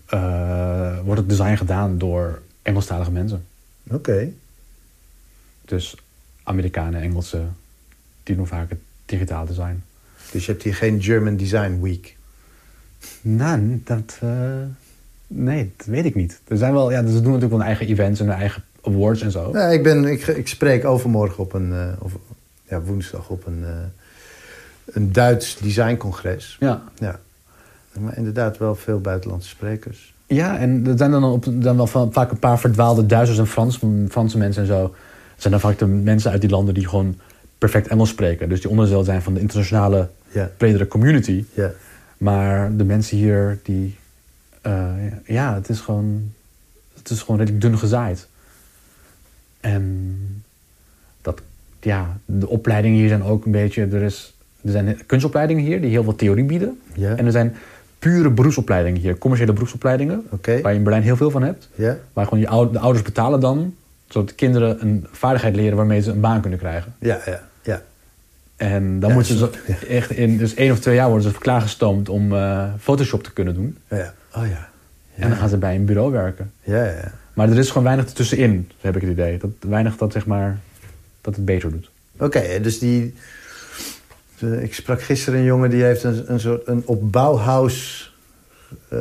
eh, wordt het design gedaan door Engelstalige mensen. Oké. Dus Amerikanen, Engelsen, die doen vaak het digitaal design. Dus je hebt hier geen German Design Week. Nou, dat. eh, nee, dat weet ik niet. Er zijn wel. Ja, ze doen natuurlijk wel hun eigen events en hun eigen awards en zo. Ja, ik, ben, ik, ik spreek overmorgen op een... eh, of, ja, woensdag op een, eh, een Duits designcongres. Ja. Ja. Maar inderdaad wel veel buitenlandse sprekers. Ja, en er zijn dan, op, dan wel va- vaak een paar verdwaalde Duitsers en Frans, Franse mensen en zo. Het zijn dan vaak de mensen uit die landen die gewoon perfect Engels spreken. Dus die onderdeel zijn van de internationale Ja, bredere community. ja. Maar de mensen hier, die. Eh, ja, het is gewoon. Het is gewoon redelijk dun gezaaid. En dat. Ja, de opleidingen hier zijn ook een beetje. Er, is, er zijn kunstopleidingen hier die heel veel theorie bieden. En er zijn pure beroepsopleidingen hier, commerciële beroepsopleidingen. Waar je in Berlijn heel veel van hebt. Waar gewoon je de ouders betalen dan. Zodat de kinderen een vaardigheid leren waarmee ze een baan kunnen krijgen. Ja, ja, ja. En dan Ja, moeten ze zo- zo- echt in dus één of twee jaar worden ze klaargestoomd om eh, Photoshop te kunnen doen. ja. Oh ja. En dan gaan ze bij een bureau werken. Ja, ja. Maar er is gewoon weinig ertussenin, heb ik het idee. Dat, weinig dat, zeg maar, dat het beter doet. Oké, dus die... de- ik sprak gisteren een jongen die heeft een, een soort een op Bauhaus eh,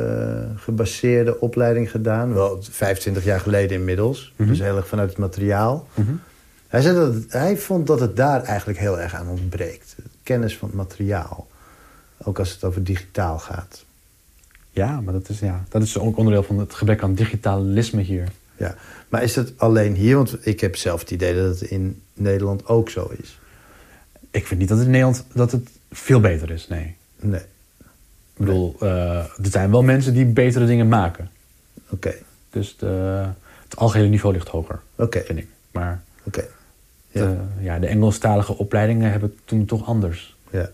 gebaseerde opleiding gedaan. Wel 25 jaar geleden inmiddels. Mhm. Dus heel erg vanuit het materiaal. Hij, zei dat het- hij vond dat het daar eigenlijk heel erg aan ontbreekt. Kennis van het materiaal. Ook als het over digitaal gaat. Ja, maar dat is, ja, dat is ook onderdeel van het gebrek aan digitalisme hier. Ja. Maar is dat alleen hier? Want ik heb zelf het idee dat het in Nederland ook zo is. Ik vind niet dat het in Nederland dat het veel beter is, nee. Nee. Ik bedoel, eh, er zijn wel mensen die betere dingen maken. Oké. Dus de, het algehele niveau ligt hoger, Oké. vind ik. Maar Oké. Ja. de, ja, de Engelstalige opleidingen hebben het toen toch anders, Ja.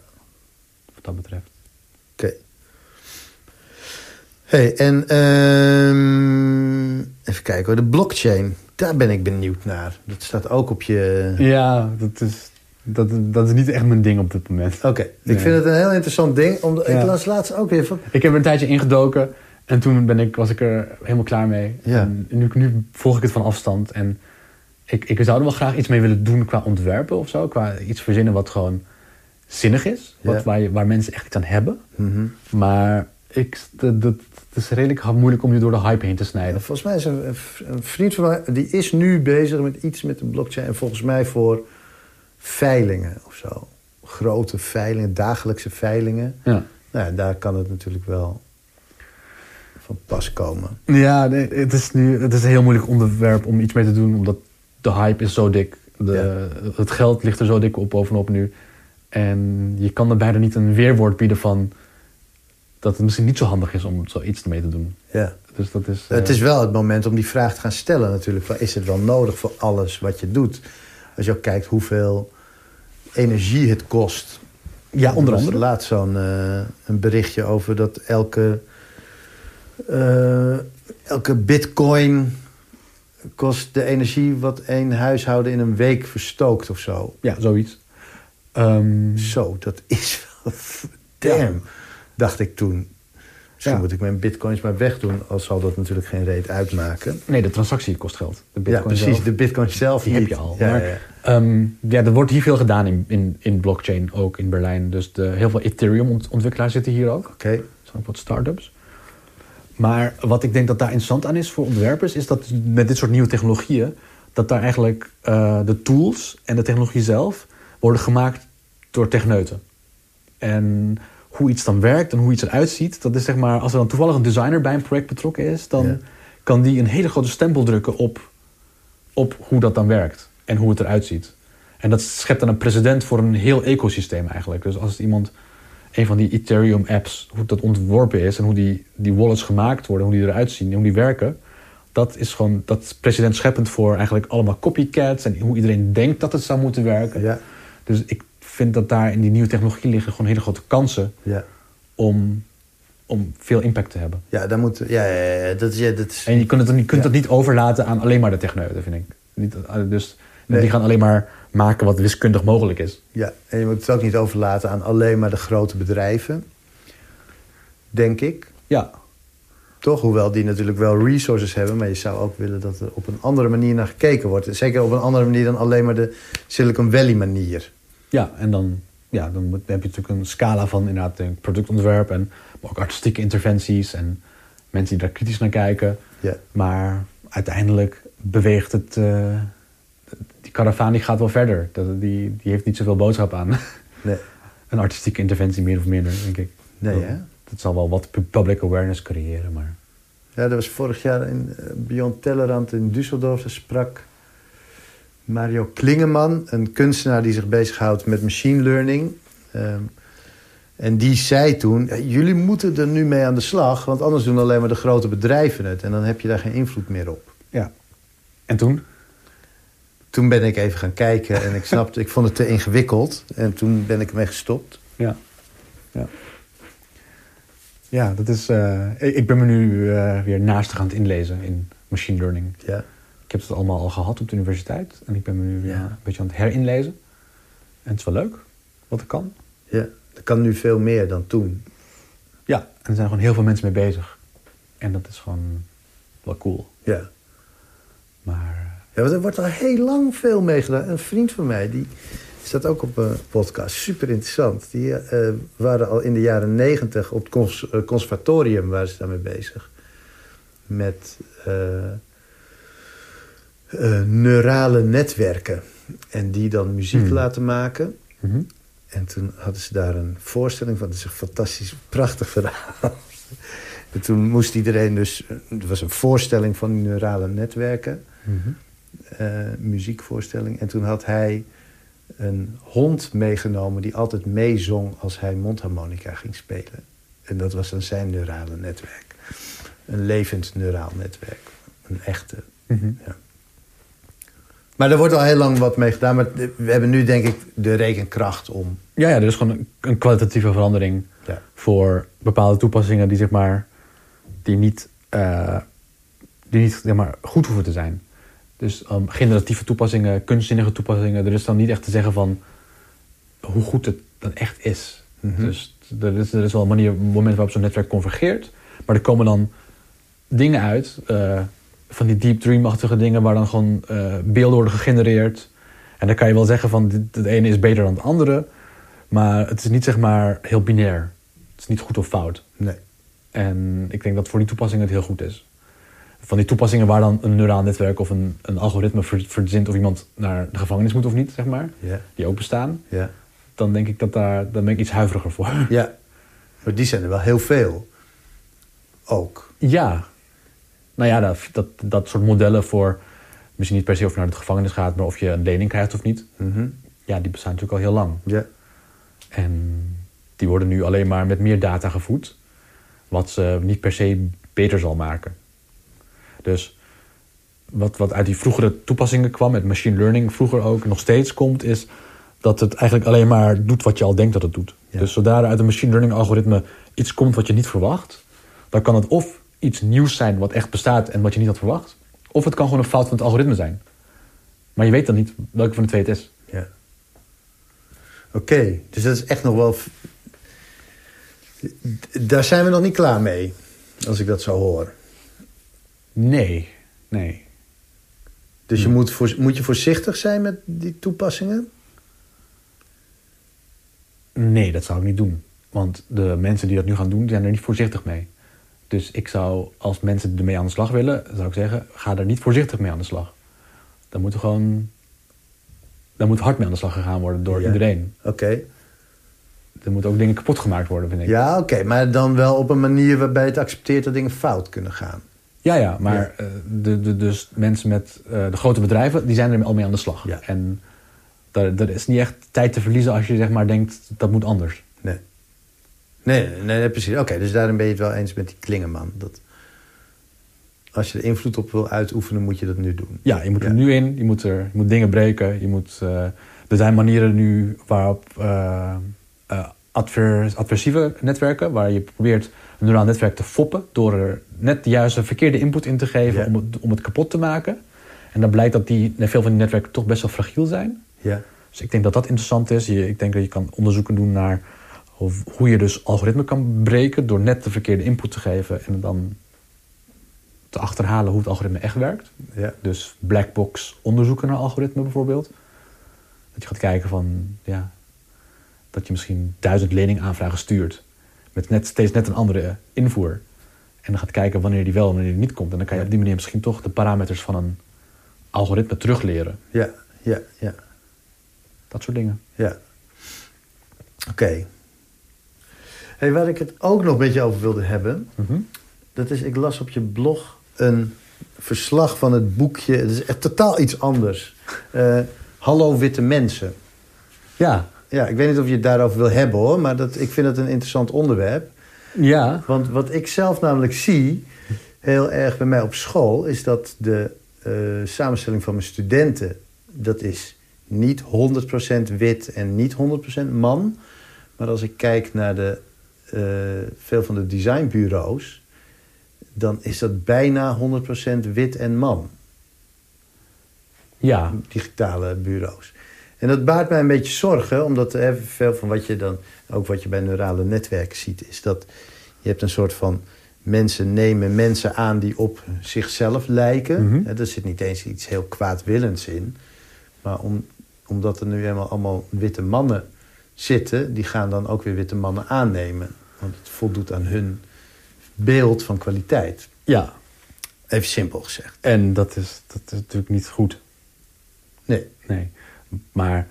wat dat betreft. Hey, en ehm, Even kijken hoor, de blockchain. Daar ben ik benieuwd naar. Dat staat ook op je... Ja, dat is, dat, dat is niet echt mijn ding op dit moment. Oké, Nee. ik vind het een heel interessant ding. Omdat, Ja. Ik las laatst ook weer van... Ik heb er een tijdje ingedoken en toen ben ik, was ik er helemaal klaar mee. Ja. En nu, nu volg ik het van afstand. En ik, ik zou er wel graag iets mee willen doen qua ontwerpen of zo. Qua iets verzinnen wat gewoon zinnig is. Wat, Ja. waar, je- waar mensen echt iets aan hebben. Mhm. Maar ik, dat, dat, het is redelijk moeilijk om je door de hype heen te En snijden. volgens mij is een, een vriend van mij... die is nu bezig met iets met de blockchain. En volgens mij voor veilingen of zo. Grote veilingen, dagelijkse veilingen. Ja. Nou, ja, daar kan het natuurlijk wel van pas komen. Ja, nee, het is nu het is een heel moeilijk onderwerp om iets mee te doen, omdat de hype is zo dik. De, Het geld ligt er zo dik op bovenop nu. En je kan er bijna niet een weerwoord bieden van dat het misschien niet zo handig is om zoiets ermee te doen. Ja. Dus dat is. Het eh, is wel het moment om die vraag te gaan stellen natuurlijk. Van, is het wel nodig voor alles wat je doet? Als je ook kijkt hoeveel energie het kost. Ja, onder Er andere. laatst zo'n eh, een berichtje over dat elke, eh, elke bitcoin kost de energie wat een huishouden in een week verstookt of zo. Ja, zoiets. Ehm, Zo, dat is wel... Damn, dacht ik toen. Misschien Ja. moet ik mijn bitcoins maar wegdoen... al zal dat natuurlijk geen reet uitmaken. nee, de transactie kost geld. De Ja, precies. zelf. De bitcoin zelf Die heb je al. Ja, maar, ja, ehm, ja, er wordt hier veel gedaan in, in, in blockchain, ook in Berlijn. Dus de, heel veel Ethereum-ontwikkelaars zitten hier ook. Oké. Er zijn ook wat start-ups. Maar wat ik denk dat daar interessant aan is voor ontwerpers, is dat met dit soort nieuwe technologieën, dat daar eigenlijk eh, de tools en de technologie zelf worden gemaakt door techneuten. En hoe iets dan werkt en hoe iets eruit ziet, dat is zeg maar, als er dan toevallig een designer bij een project betrokken is, dan Ja. kan die een hele grote stempel drukken op, op hoe dat dan werkt en hoe het eruit ziet. En dat schept dan een precedent voor een heel ecosysteem eigenlijk. Dus als iemand een van die Ethereum-apps, hoe dat ontworpen is en hoe die, die wallets gemaakt worden, hoe die eruit zien en hoe die werken, dat is gewoon dat is precedent scheppend voor eigenlijk allemaal copycats en hoe iedereen denkt dat het zou moeten werken. Ja, Dus ik vind dat daar in die nieuwe technologie liggen gewoon hele grote kansen ja. om, om veel impact te hebben. Ja, daar moet, ja, ja, ja, dat is... Ja, dat is En je kunt het, je kunt het niet overlaten aan alleen maar de techneuten, vind ik. Niet, eh, dus Nee. die gaan alleen maar maken wat wiskundig mogelijk is. ja, en je moet het ook niet overlaten aan alleen maar de grote bedrijven. Denk ik. Ja, Toch? Hoewel die natuurlijk wel resources hebben. Maar je zou ook willen dat er op een andere manier naar gekeken wordt. Zeker op een andere manier dan alleen maar de Silicon Valley manier. Ja en dan, ja, dan heb je natuurlijk een scala van inderdaad productontwerp en maar ook artistieke interventies en mensen die daar kritisch naar kijken. Ja, Maar uiteindelijk beweegt het. eh, die karavaan die gaat wel verder. Dat, die, die heeft niet zoveel boodschap aan. nee, een artistieke interventie meer of minder, denk ik. nee dat, dat zal wel wat pu- public awareness creëren, maar... Ja, dat was vorig jaar in eh, Beyond Tellerrand in Düsseldorf. Daar sprak Mario Klingeman, een kunstenaar die zich bezighoudt met machine learning. Ehm, en die zei toen, "Ja, jullie moeten er nu mee aan de slag... want anders doen alleen maar de grote bedrijven het. En dan heb je daar geen invloed meer op. Ja. En toen? Toen ben ik even gaan kijken en ik snapte, ik vond het te ingewikkeld. En toen ben ik ermee gestopt. Ja. Ja. Ja, dat is... eh, ik ben me nu eh, weer naastig aan het inlezen in machine learning. Ja, heb het allemaal al gehad op de universiteit. En ik ben me nu weer Ja. een beetje aan het herinlezen. En het is wel leuk, wat er kan. ja. er kan nu veel meer dan toen. Ja. En er zijn gewoon heel veel mensen mee bezig. En dat is gewoon wel cool. Ja. Maar... Ja, want er wordt al heel lang veel mee gedaan. Een vriend van mij, die staat ook op een podcast. Super interessant. Die eh, waren al in de jaren negentig op het cons- eh, conservatorium... waren ze daarmee bezig. Met eh, eh, neurale netwerken. En die dan muziek Hmm. laten maken. mhm. En toen hadden ze daar een voorstelling van. Dat is een fantastisch, prachtig verhaal. En toen moest iedereen dus... Er was een voorstelling van die neurale netwerken. Mhm. eh, muziekvoorstelling. En toen had hij een hond meegenomen die altijd meezong als hij mondharmonica ging spelen. En dat was dan zijn neurale netwerk. Een levend neuraal netwerk. Een echte. Mhm. Maar er wordt al heel lang wat mee gedaan. Maar we hebben nu denk ik de rekenkracht om... Ja, ja, er is gewoon een, kwalitatieve verandering Ja, voor bepaalde toepassingen die zeg maar die niet eh, die niet zeg maar, goed hoeven te zijn. Dus um, generatieve toepassingen, kunstzinnige toepassingen. Er is dan niet echt te zeggen van hoe goed het dan echt is. Mhm. Dus er is, er is wel een manier, een moment waarop zo'n netwerk convergeert. Maar er komen dan dingen uit, eh, van die deep dream-achtige dingen, waar dan gewoon eh, beelden worden gegenereerd. En dan kan je wel zeggen van dit, het ene is beter dan het andere. Maar het is niet zeg maar heel binair. Het is niet goed of fout. Nee. En ik denk dat voor die toepassingen het heel goed is. Van die toepassingen waar dan een neuraal netwerk of een, een algoritme ver- verzint of iemand naar de gevangenis moet of niet, zeg maar, die ook bestaan, Ja. dan denk ik dat daar, dan ben ik iets huiveriger voor. Ja. Maar die zijn er wel heel veel. Ook. Ja. Nou ja, dat, dat, dat soort modellen voor misschien niet per se of je naar de gevangenis gaat, maar of je een lening krijgt of niet, Mhm. ja, die bestaan natuurlijk al heel lang. Ja. En die worden nu alleen maar met meer data gevoed, wat ze niet per se beter zal maken. Dus wat, wat uit die vroegere toepassingen kwam, met machine learning vroeger ook nog steeds komt, is dat het eigenlijk alleen maar doet wat je al denkt dat het doet. Ja. Dus zodra er uit een machine learning algoritme iets komt wat je niet verwacht, dan kan het of iets nieuws zijn wat echt bestaat en wat je niet had verwacht, of het kan gewoon een fout van het algoritme zijn. Maar je weet dan niet welke van de twee het is. Ja. Oké, dus dat is echt nog wel... Daar zijn we nog niet klaar mee, als ik dat zo hoor. Nee, nee. Dus je moet, voor, moet je voorzichtig zijn met die toepassingen? Nee, dat zou ik niet doen. Want de mensen die dat nu gaan doen, zijn er niet voorzichtig mee. Dus ik zou, als mensen ermee aan de slag willen, zou ik zeggen, ga er niet voorzichtig mee aan de slag. Dan moet er gewoon, dan moet hard mee aan de slag gegaan worden door Ja. iedereen. Oké. Er moeten ook dingen kapot gemaakt worden, vind ik. Ja, oké. Maar dan wel op een manier waarbij het accepteert dat dingen fout kunnen gaan. ja, ja, maar eh, de, de, dus mensen met eh, de grote bedrijven, die zijn er al mee aan de slag. Ja. En er is niet echt tijd te verliezen als je zeg maar denkt, dat moet anders. Nee. Nee, nee, nee, precies. Oké, dus daarin ben je het wel eens met die Klingeman. Dat als je er invloed op wil uitoefenen, moet je dat nu doen. Ja, je moet er Ja. nu in, je moet, er, je moet dingen breken. Je moet, eh, er zijn manieren nu waarop adver- adversieve netwerken, waar je probeert een neuraal netwerk te foppen door er net de juiste verkeerde input in te geven Ja. om, het, om het kapot te maken. En dan blijkt dat die, veel van die netwerken toch best wel fragiel zijn. Ja. Dus ik denk dat dat interessant is. Je, ik denk dat je kan onderzoeken doen naar hoe, hoe je dus algoritme kan breken door net de verkeerde input te geven en dan te achterhalen hoe het algoritme echt werkt. Ja. Dus black box onderzoeken naar algoritme bijvoorbeeld. Dat je gaat kijken van, ja, dat je misschien duizend leningaanvragen stuurt. Met net, steeds net een andere invoer. En dan gaat kijken wanneer die wel en wanneer die niet komt. En dan kan je op die manier misschien toch de parameters van een algoritme terugleren. Ja, ja, ja. Dat soort dingen. Ja. Oké. Hey, waar ik het ook nog een beetje over wilde hebben... dat is, ik las op je blog een verslag van het boekje... het is echt totaal iets anders. Eh, Hallo Witte Mensen. Ja. Ja, ik weet niet of je het daarover wil hebben hoor... maar dat, ik vind het een interessant onderwerp. Ja. Want wat ik zelf namelijk zie, heel erg bij mij op school... is dat de eh, samenstelling van mijn studenten... dat is niet 100% wit en niet 100% man. Maar als ik kijk naar de, eh, veel van de designbureaus... dan is dat bijna 100% wit en man. Ja. Digitale bureaus. En dat baart mij een beetje zorgen, omdat hè, veel van wat je dan, ook wat je bij neurale netwerken ziet, is dat je hebt een soort van mensen nemen mensen aan die op zichzelf lijken. Hè, Er zit niet eens iets heel kwaadwillends in. Maar om, omdat er nu helemaal allemaal witte mannen zitten, die gaan dan ook weer witte mannen aannemen. Want het voldoet aan hun beeld van kwaliteit. Ja. Even simpel gezegd. En dat is, dat is natuurlijk niet goed. Nee. Nee. Maar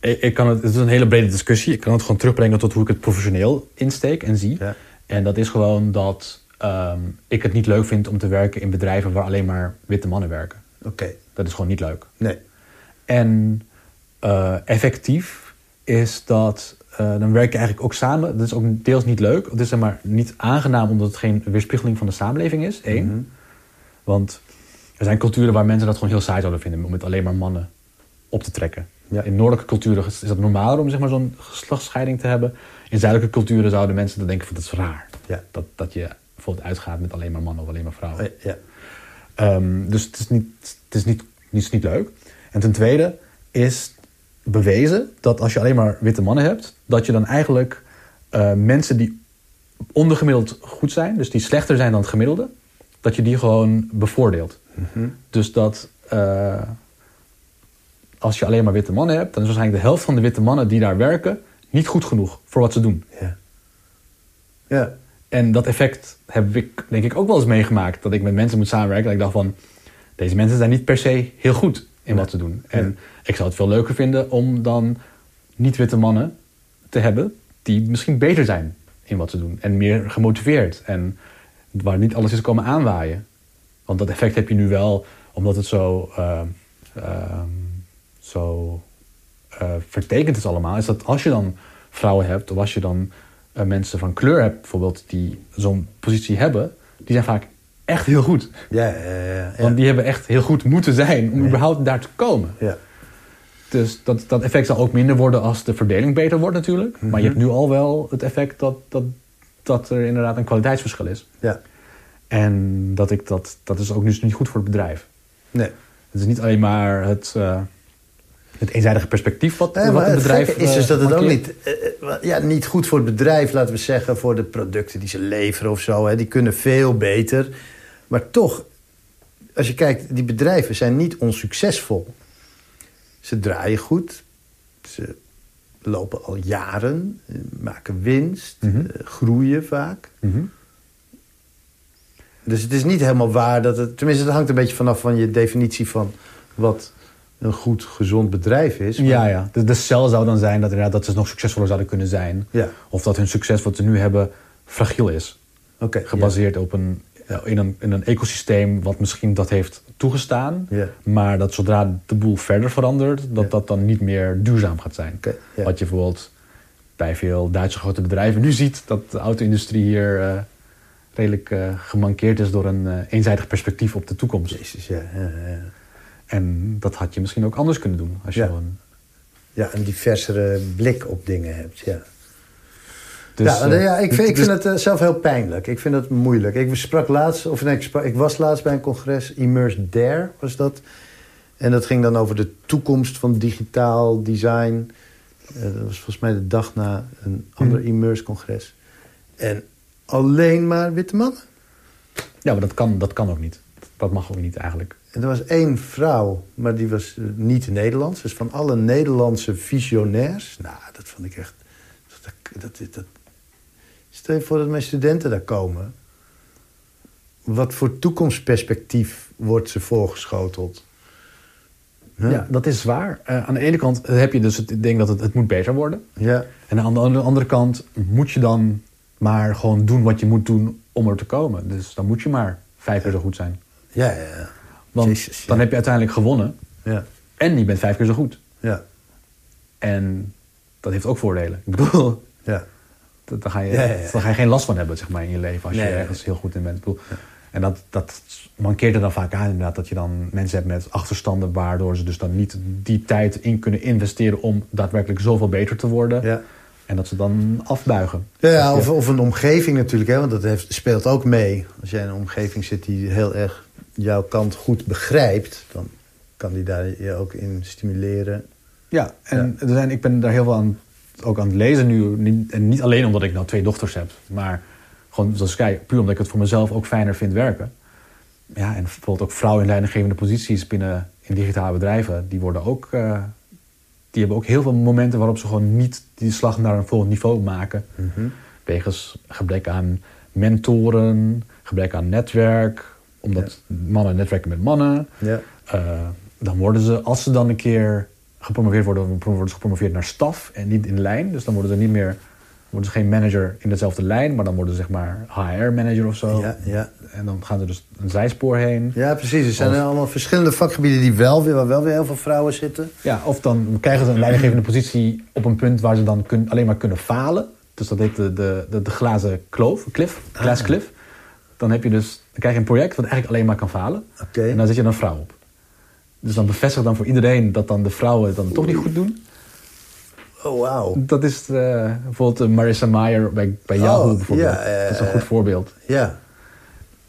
ik, ik kan het, het is een hele brede discussie. Ik kan het gewoon terugbrengen tot hoe ik het professioneel insteek en zie. Ja. En dat is gewoon dat ehm, ik het niet leuk vind om te werken in bedrijven waar alleen maar witte mannen werken. Oké. Dat is gewoon niet leuk. Nee. En eh, effectief is dat, eh, dan werk je eigenlijk ook samen. Dat is ook deels niet leuk. Het is zeg maar niet aangenaam omdat het geen weerspiegeling van de samenleving is. Één. Mhm. Want er zijn culturen waar mensen dat gewoon heel saai zouden vinden om met alleen maar mannen op te trekken. Ja. In noordelijke culturen is dat normaler om zeg maar, zo'n geslachtsscheiding te hebben. In zuidelijke culturen zouden mensen dan denken van dat is raar. Ja. Dat, dat je bijvoorbeeld uitgaat met alleen maar mannen of alleen maar vrouwen. Eh, Ja. Ehm, dus het is, niet, het, is niet, het is niet leuk. En ten tweede is bewezen dat als je alleen maar witte mannen hebt, dat je dan eigenlijk eh, mensen die ondergemiddeld goed zijn, dus die slechter zijn dan het gemiddelde, dat je die gewoon bevoordeelt. Mhm. Dus dat eh, als je alleen maar witte mannen hebt, dan is waarschijnlijk de helft van de witte mannen die daar werken niet goed genoeg voor wat ze doen. Ja. Ja. En dat effect heb ik denk ik ook wel eens meegemaakt. Dat ik met mensen moet samenwerken. Dat ik dacht van, deze mensen zijn niet per se heel goed in wat ze doen. En ik zou het veel leuker vinden om dan niet-witte mannen te hebben... die misschien beter zijn in wat ze doen. En meer gemotiveerd. En waar niet alles is komen aanwaaien. Want dat effect heb je nu wel, omdat het zo... eh, ehm, zo eh, vertekend is allemaal... is dat als je dan vrouwen hebt... of als je dan eh, mensen van kleur hebt bijvoorbeeld... die zo'n positie hebben... die zijn vaak echt heel goed. Ja, ja, ja, ja. Want die hebben echt heel goed moeten zijn om überhaupt daar te komen. ja. Dus dat, dat effect zal ook minder worden als de verdeling beter wordt natuurlijk. Maar je hebt nu al wel het effect dat, dat, dat er inderdaad een kwaliteitsverschil is. ja. En dat, ik dat, dat is ook dus niet goed voor het bedrijf. Nee. Het is niet alleen maar het, eh, het eenzijdige perspectief wat, Nee, wat het het bedrijf is dus eh, dat het ook niet, eh, ja, niet goed voor het bedrijf, laten we zeggen, voor de producten die ze leveren of zo. Hè. Die kunnen veel beter. Maar toch, als je kijkt, die bedrijven zijn niet onsuccesvol. Ze draaien goed. Ze lopen al jaren, eh, maken winst, Mhm. eh, groeien vaak. Mhm. Dus het is niet helemaal waar dat het... Tenminste, het hangt een beetje vanaf van je definitie van wat een goed, gezond bedrijf is. Maar- Ja, ja. De, de cel zou dan zijn dat, inderdaad, dat ze nog succesvoller zouden kunnen zijn. Ja, Of dat hun succes wat ze nu hebben fragiel is. oké. Gebaseerd op een, in, een, in een ecosysteem wat misschien dat heeft toegestaan. Maar dat zodra de boel verder verandert, dat dat dan niet meer duurzaam gaat zijn. Wat je bijvoorbeeld bij veel Duitse grote bedrijven nu ziet, dat de auto-industrie hier eh, redelijk eh, gemankeerd is door een eh, eenzijdig perspectief op de toekomst. Jezus, ja. ja, ja. En dat had je misschien ook anders kunnen doen. Als je Ja. gewoon, Ja, een diversere blik op dingen hebt, ja. Dus, ja, eh, ja, ik, dus- vind, ik dus- vind het eh, zelf heel pijnlijk. Ik vind het moeilijk. Ik sprak laatst, of nee, ik, sprak- ik was laatst bij een congres, Immerse There was dat. En dat ging dan over de toekomst van digitaal design. Eh, dat was volgens mij de dag na een ander Mhm. Immerse congres. En alleen maar witte mannen. Ja, maar dat kan, dat kan ook niet. Dat mag ook niet eigenlijk. En er was één vrouw, maar die was eh, niet Nederlands. Dus van alle Nederlandse visionairs. Nou, dat vond ik echt. Dat, dat, dat- stel je voor dat mijn studenten daar komen. Wat voor toekomstperspectief wordt ze voorgeschoteld? Huh? Ja, dat is zwaar. Eh, aan de ene kant heb je dus het ding dat het, het moet beter worden. ja, En aan de andere- andere kant moet je dan maar gewoon doen wat je moet doen om er te komen. Dus dan moet je maar vijf keer zo goed zijn. ja, ja. ja. Want Jezus, ja. dan heb je uiteindelijk gewonnen ja, en je bent vijf keer zo goed. ja, En dat heeft ook voordelen. Ik bedoel, ja. Dat- daar ga je, Ja, ja, ja. daar ga je geen last van hebben zeg maar, in je leven als je nee, ergens heel goed in bent. Bedoel, En dat, dat mankeert er dan vaak aan inderdaad. Dat je dan mensen hebt met achterstanden... waardoor ze dus dan niet die tijd in kunnen investeren... om daadwerkelijk zoveel beter te worden. ja. En dat ze dan afbuigen. Ja, of, of een omgeving natuurlijk, hè, want dat heeft, speelt ook mee. Als jij in een omgeving zit die heel erg jouw kant goed begrijpt, dan kan die daar je ook in stimuleren. Ja, en Er zijn, ik ben daar heel veel aan, ook aan het lezen nu. Niet, en niet alleen omdat ik nou twee dochters heb, maar gewoon zoals ik zei, puur omdat ik het voor mezelf ook fijner vind werken. Ja, en bijvoorbeeld ook vrouwen in leidinggevende posities binnen in digitale bedrijven, die worden ook. eh, die hebben ook heel veel momenten waarop ze gewoon niet die slag naar een volgend niveau maken. Wegens gebrek aan mentoren, gebrek aan netwerk, omdat mannen netwerken met mannen. Ja. Eh, dan worden ze, als ze dan een keer gepromoveerd worden, worden ze gepromoveerd naar staf en niet in lijn. Dus dan worden ze niet meer, worden ze geen manager in dezelfde lijn, maar dan worden ze zeg maar HR-manager of zo. Ja, ja. En dan gaan ze dus een zijspoor heen. ja, precies. Er zijn Of- allemaal verschillende vakgebieden die wel weer, waar wel weer heel veel vrouwen zitten. Ja, of dan krijgen ze een leidinggevende positie op een punt waar ze dan kun- alleen maar kunnen falen. Dus dat heet de, de, de, de glazen kloof, cliff, glass cliff. Dan, heb je dus, dan krijg je een project wat eigenlijk alleen maar kan falen. Oké. En dan zet je dan een vrouw op. Dus dan bevestigt dan voor iedereen dat dan de vrouwen het dan toch niet goed doen. Oh, wauw. Dat is eh, bijvoorbeeld eh, Marissa Mayer bij, bij Oh, Yahoo bijvoorbeeld. dat is een goed voorbeeld. Ja.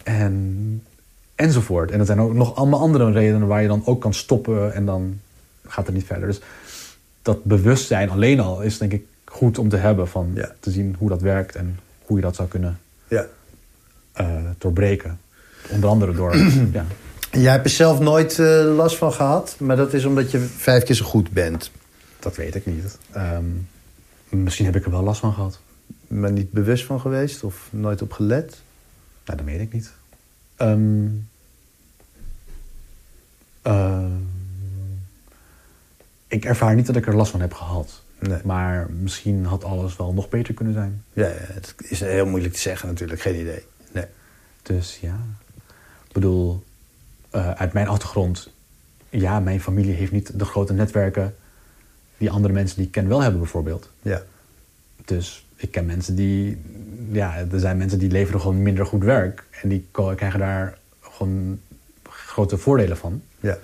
En, enzovoort. En er zijn ook nog allemaal andere redenen waar je dan ook kan stoppen en dan gaat het niet verder. Dus dat bewustzijn alleen al is denk ik goed om te hebben van te zien hoe dat werkt en hoe je dat zou kunnen Ja. eh, doorbreken. Onder andere door ja, Jij hebt er zelf nooit eh, last van gehad, maar dat is omdat je vijf keer zo goed bent. Dat weet ik niet. Ehm, misschien heb ik er wel last van gehad. Maar niet bewust van geweest of nooit op gelet. Nou, dat weet ik niet. Ehm, ehm, ik ervaar niet dat ik er last van heb gehad. Nee. Maar misschien had alles wel nog beter kunnen zijn. Ja, ja, het is heel moeilijk te zeggen natuurlijk, geen idee. Nee. Dus ja. Ik bedoel, eh, uit mijn achtergrond... Ja, mijn familie heeft niet de grote netwerken... die andere mensen die ik ken wel hebben bijvoorbeeld. Ja. Dus ik ken mensen die... Ja, er zijn mensen die leveren gewoon minder goed werk. En die krijgen daar gewoon grote voordelen van. ja.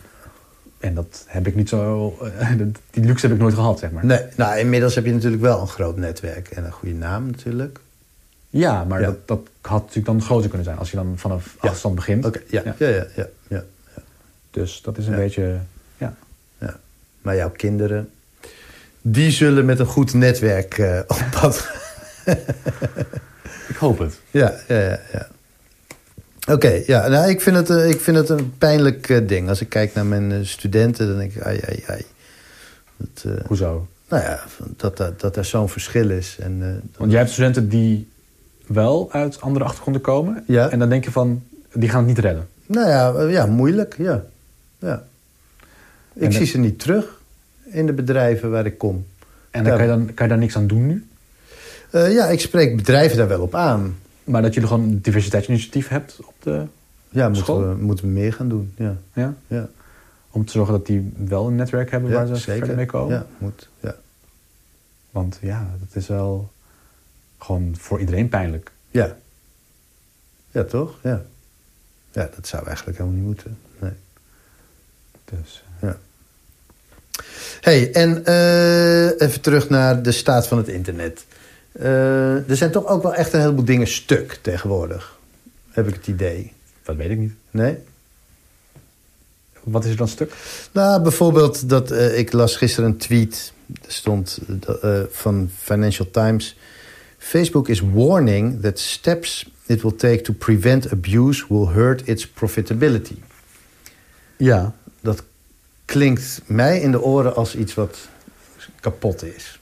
En dat heb ik niet zo... die luxe heb ik nooit gehad, zeg maar. Nee, nou, inmiddels heb je natuurlijk wel een groot netwerk en een goede naam natuurlijk. Ja, maar Ja. Dat, dat had natuurlijk dan groter kunnen zijn... als je dan vanaf Ja. afstand begint. Oké, ja. Ja. Ja. Ja, ja, ja, ja, Dus dat is een beetje... Ja. ja. Maar jouw kinderen, die zullen met een goed netwerk eh, op pad. Ik hoop het. ja, ja, ja. ja. Oké, ja, nou, ik, vind het, eh, ik vind het een pijnlijk eh, ding. Als ik kijk naar mijn studenten, dan denk ik, ai, ai, ai. Dat, Hoezo? nou ja, dat, dat, dat er zo'n verschil is. En, Want jij hebt studenten die wel uit andere achtergronden komen. Ja. En dan denk je van, die gaan het niet redden. Nou ja, eh, ja moeilijk, ja. ja. Ik En zie dat- ze niet terug in de bedrijven waar ik kom. En dan Ja. kan, je dan kan je daar niks aan doen nu. Eh, ja, ik spreek bedrijven daar wel op aan. Maar dat je er gewoon een diversiteitsinitiatief hebt op de, Ja, School? moeten we, moeten we meer gaan doen. Ja, ja? ja. om te zorgen dat die wel een netwerk hebben waar ze zeker. verder mee komen. Ja, moet. Ja. Want ja, dat is wel gewoon voor iedereen pijnlijk. ja. Ja, toch? Ja. Ja, dat zou eigenlijk helemaal niet moeten. Nee. Dus Ja. hey, en eh, even terug naar de staat van het internet. Eh, er zijn toch ook wel echt een heleboel dingen stuk tegenwoordig. Heb ik het idee. dat weet ik niet. Nee? Wat is er dan stuk? Nou, bijvoorbeeld dat eh, ik las gisteren een tweet. Er stond eh, van Financial Times. Facebook is warning that steps it will take to prevent abuse will hurt its profitability. Ja. Dat klinkt mij in de oren als iets wat kapot is.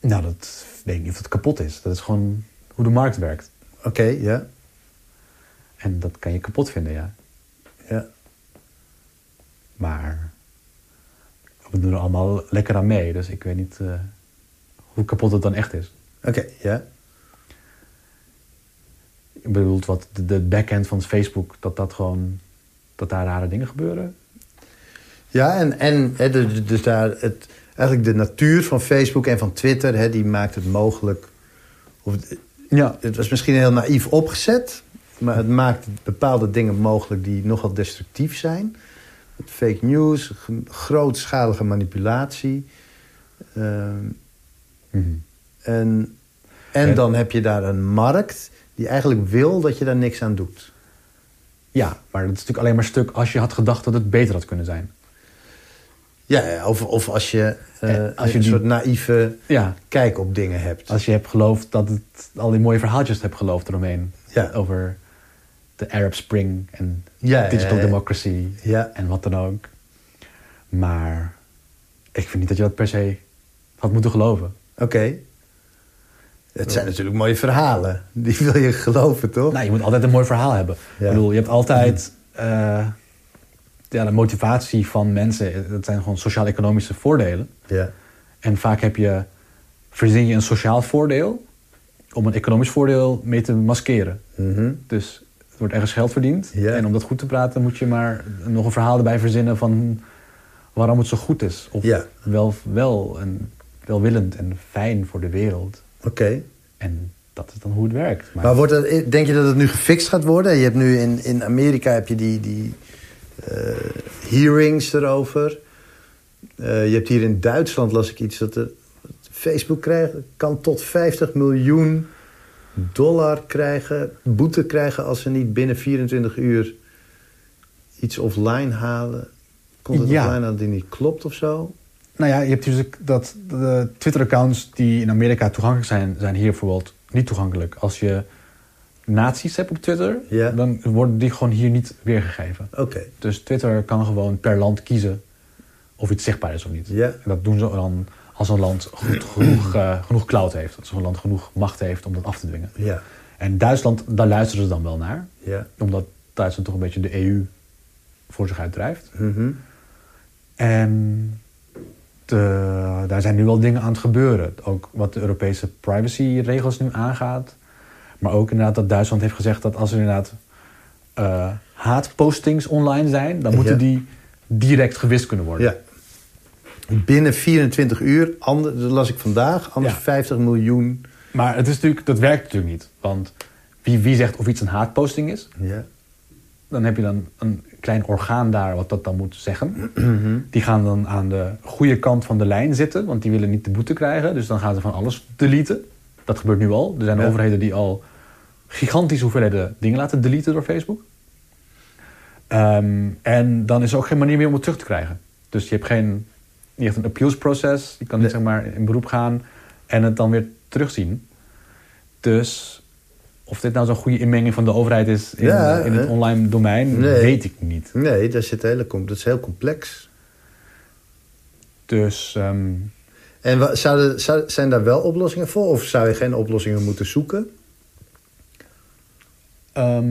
Nou, dat weet ik niet of het kapot is. Dat is gewoon hoe de markt werkt. Oké, ja. En dat kan je kapot vinden, ja. ja. Maar we doen er allemaal lekker aan mee. Dus ik weet niet eh, hoe kapot het dan echt is. Oké, ja. Ik bedoel, wat de, de backend van Facebook, dat dat gewoon... dat daar rare dingen gebeuren. Ja, en, en dus daar het, eigenlijk de natuur van Facebook en van Twitter... Die maakt het mogelijk... Of, Ja. het was misschien heel naïef opgezet... maar het maakt bepaalde dingen mogelijk die nogal destructief zijn. Fake news, grootschalige manipulatie. Mhm. en en En- dan heb je daar een markt die eigenlijk wil dat je daar niks aan doet. Ja, maar dat is natuurlijk alleen maar stuk als je had gedacht dat het beter had kunnen zijn. Ja, of, of als je, eh, En als je een die- soort naïeve Ja, kijk op dingen hebt. als je hebt geloofd dat het... al die mooie verhaaltjes hebt geloofd eromheen. Ja. Over de Arab Spring en Ja, digital democracy Ja. en wat dan ook. Maar ik vind niet dat je dat per se had moeten geloven. Oké. Het zijn natuurlijk mooie verhalen. Die wil je geloven, toch? Nou, je moet altijd een mooi verhaal hebben. Ja. Ik bedoel, je hebt altijd eh, ja, de motivatie van mensen. Dat zijn gewoon sociaal-economische voordelen. Ja. En vaak heb je, verzin je een sociaal voordeel om een economisch voordeel mee te maskeren. Mhm. Dus er wordt ergens geld verdiend. Ja. En om dat goed te praten moet je maar nog een verhaal erbij verzinnen van waarom het zo goed is. Of Ja. wel, wel en welwillend en fijn voor de wereld. Oké. En dat is dan hoe het werkt. Maar, Maar wordt het, denk je dat het nu gefixt gaat worden? Je hebt nu in, in Amerika heb je die, die eh, hearings erover. Eh, je hebt hier in Duitsland, las ik iets, dat er, Facebook krijgt, kan tot 50 miljoen dollar krijgen, boete krijgen als ze niet binnen 24 uur iets offline halen. Komt het Ja. offline dat die niet klopt of zo? Nou ja, je hebt dus dat de Twitter-accounts die in Amerika toegankelijk zijn, zijn hier bijvoorbeeld niet toegankelijk. Als je nazi's hebt op Twitter, Ja. dan worden die gewoon hier niet weergegeven. Oké, Dus Twitter kan gewoon per land kiezen of iets zichtbaar is of niet. ja. En dat doen ze dan als een land goed, genoeg, eh, genoeg clout heeft. Als een land genoeg macht heeft om dat af te dwingen. Ja, En Duitsland, daar luisteren ze dan wel naar. ja. Omdat Duitsland toch een beetje de EU voor zich uitdrijft. Mhm. En de- daar zijn nu wel dingen aan het gebeuren. Ook wat de Europese privacyregels nu aangaat. Maar ook inderdaad dat Duitsland heeft gezegd dat als er inderdaad eh, haatpostings online zijn, dan moeten Ja. die direct gewist kunnen worden. ja. Binnen 24 uur, ander, dat las ik vandaag, anders Ja. 50 miljoen. Maar het is natuurlijk, dat werkt natuurlijk niet. Want wie, wie zegt of iets een haatposting is? Ja. Dan heb je dan een klein orgaan daar wat dat dan moet zeggen. Mhm. Die gaan dan aan de goede kant van de lijn zitten, want die willen niet de boete krijgen. Dus dan gaan ze van alles deleten. Dat gebeurt nu al. Er zijn Ja. overheden die al gigantische hoeveelheden dingen laten deleten door Facebook. Ehm, en dan is er ook geen manier meer om het terug te krijgen. Dus je hebt geen, niet echt een appeals proces. Je kan niet Nee. zeg maar in beroep gaan en het dan weer terugzien. Dus of dit nou zo'n goede inmenging van de overheid is in, Ja, in het online domein, Nee. weet ik niet. Nee, dat, zit hele, dat is heel complex. Dus ehm, En zouden, zou, zijn daar wel oplossingen voor? Of zou je geen oplossingen moeten zoeken? Ehm,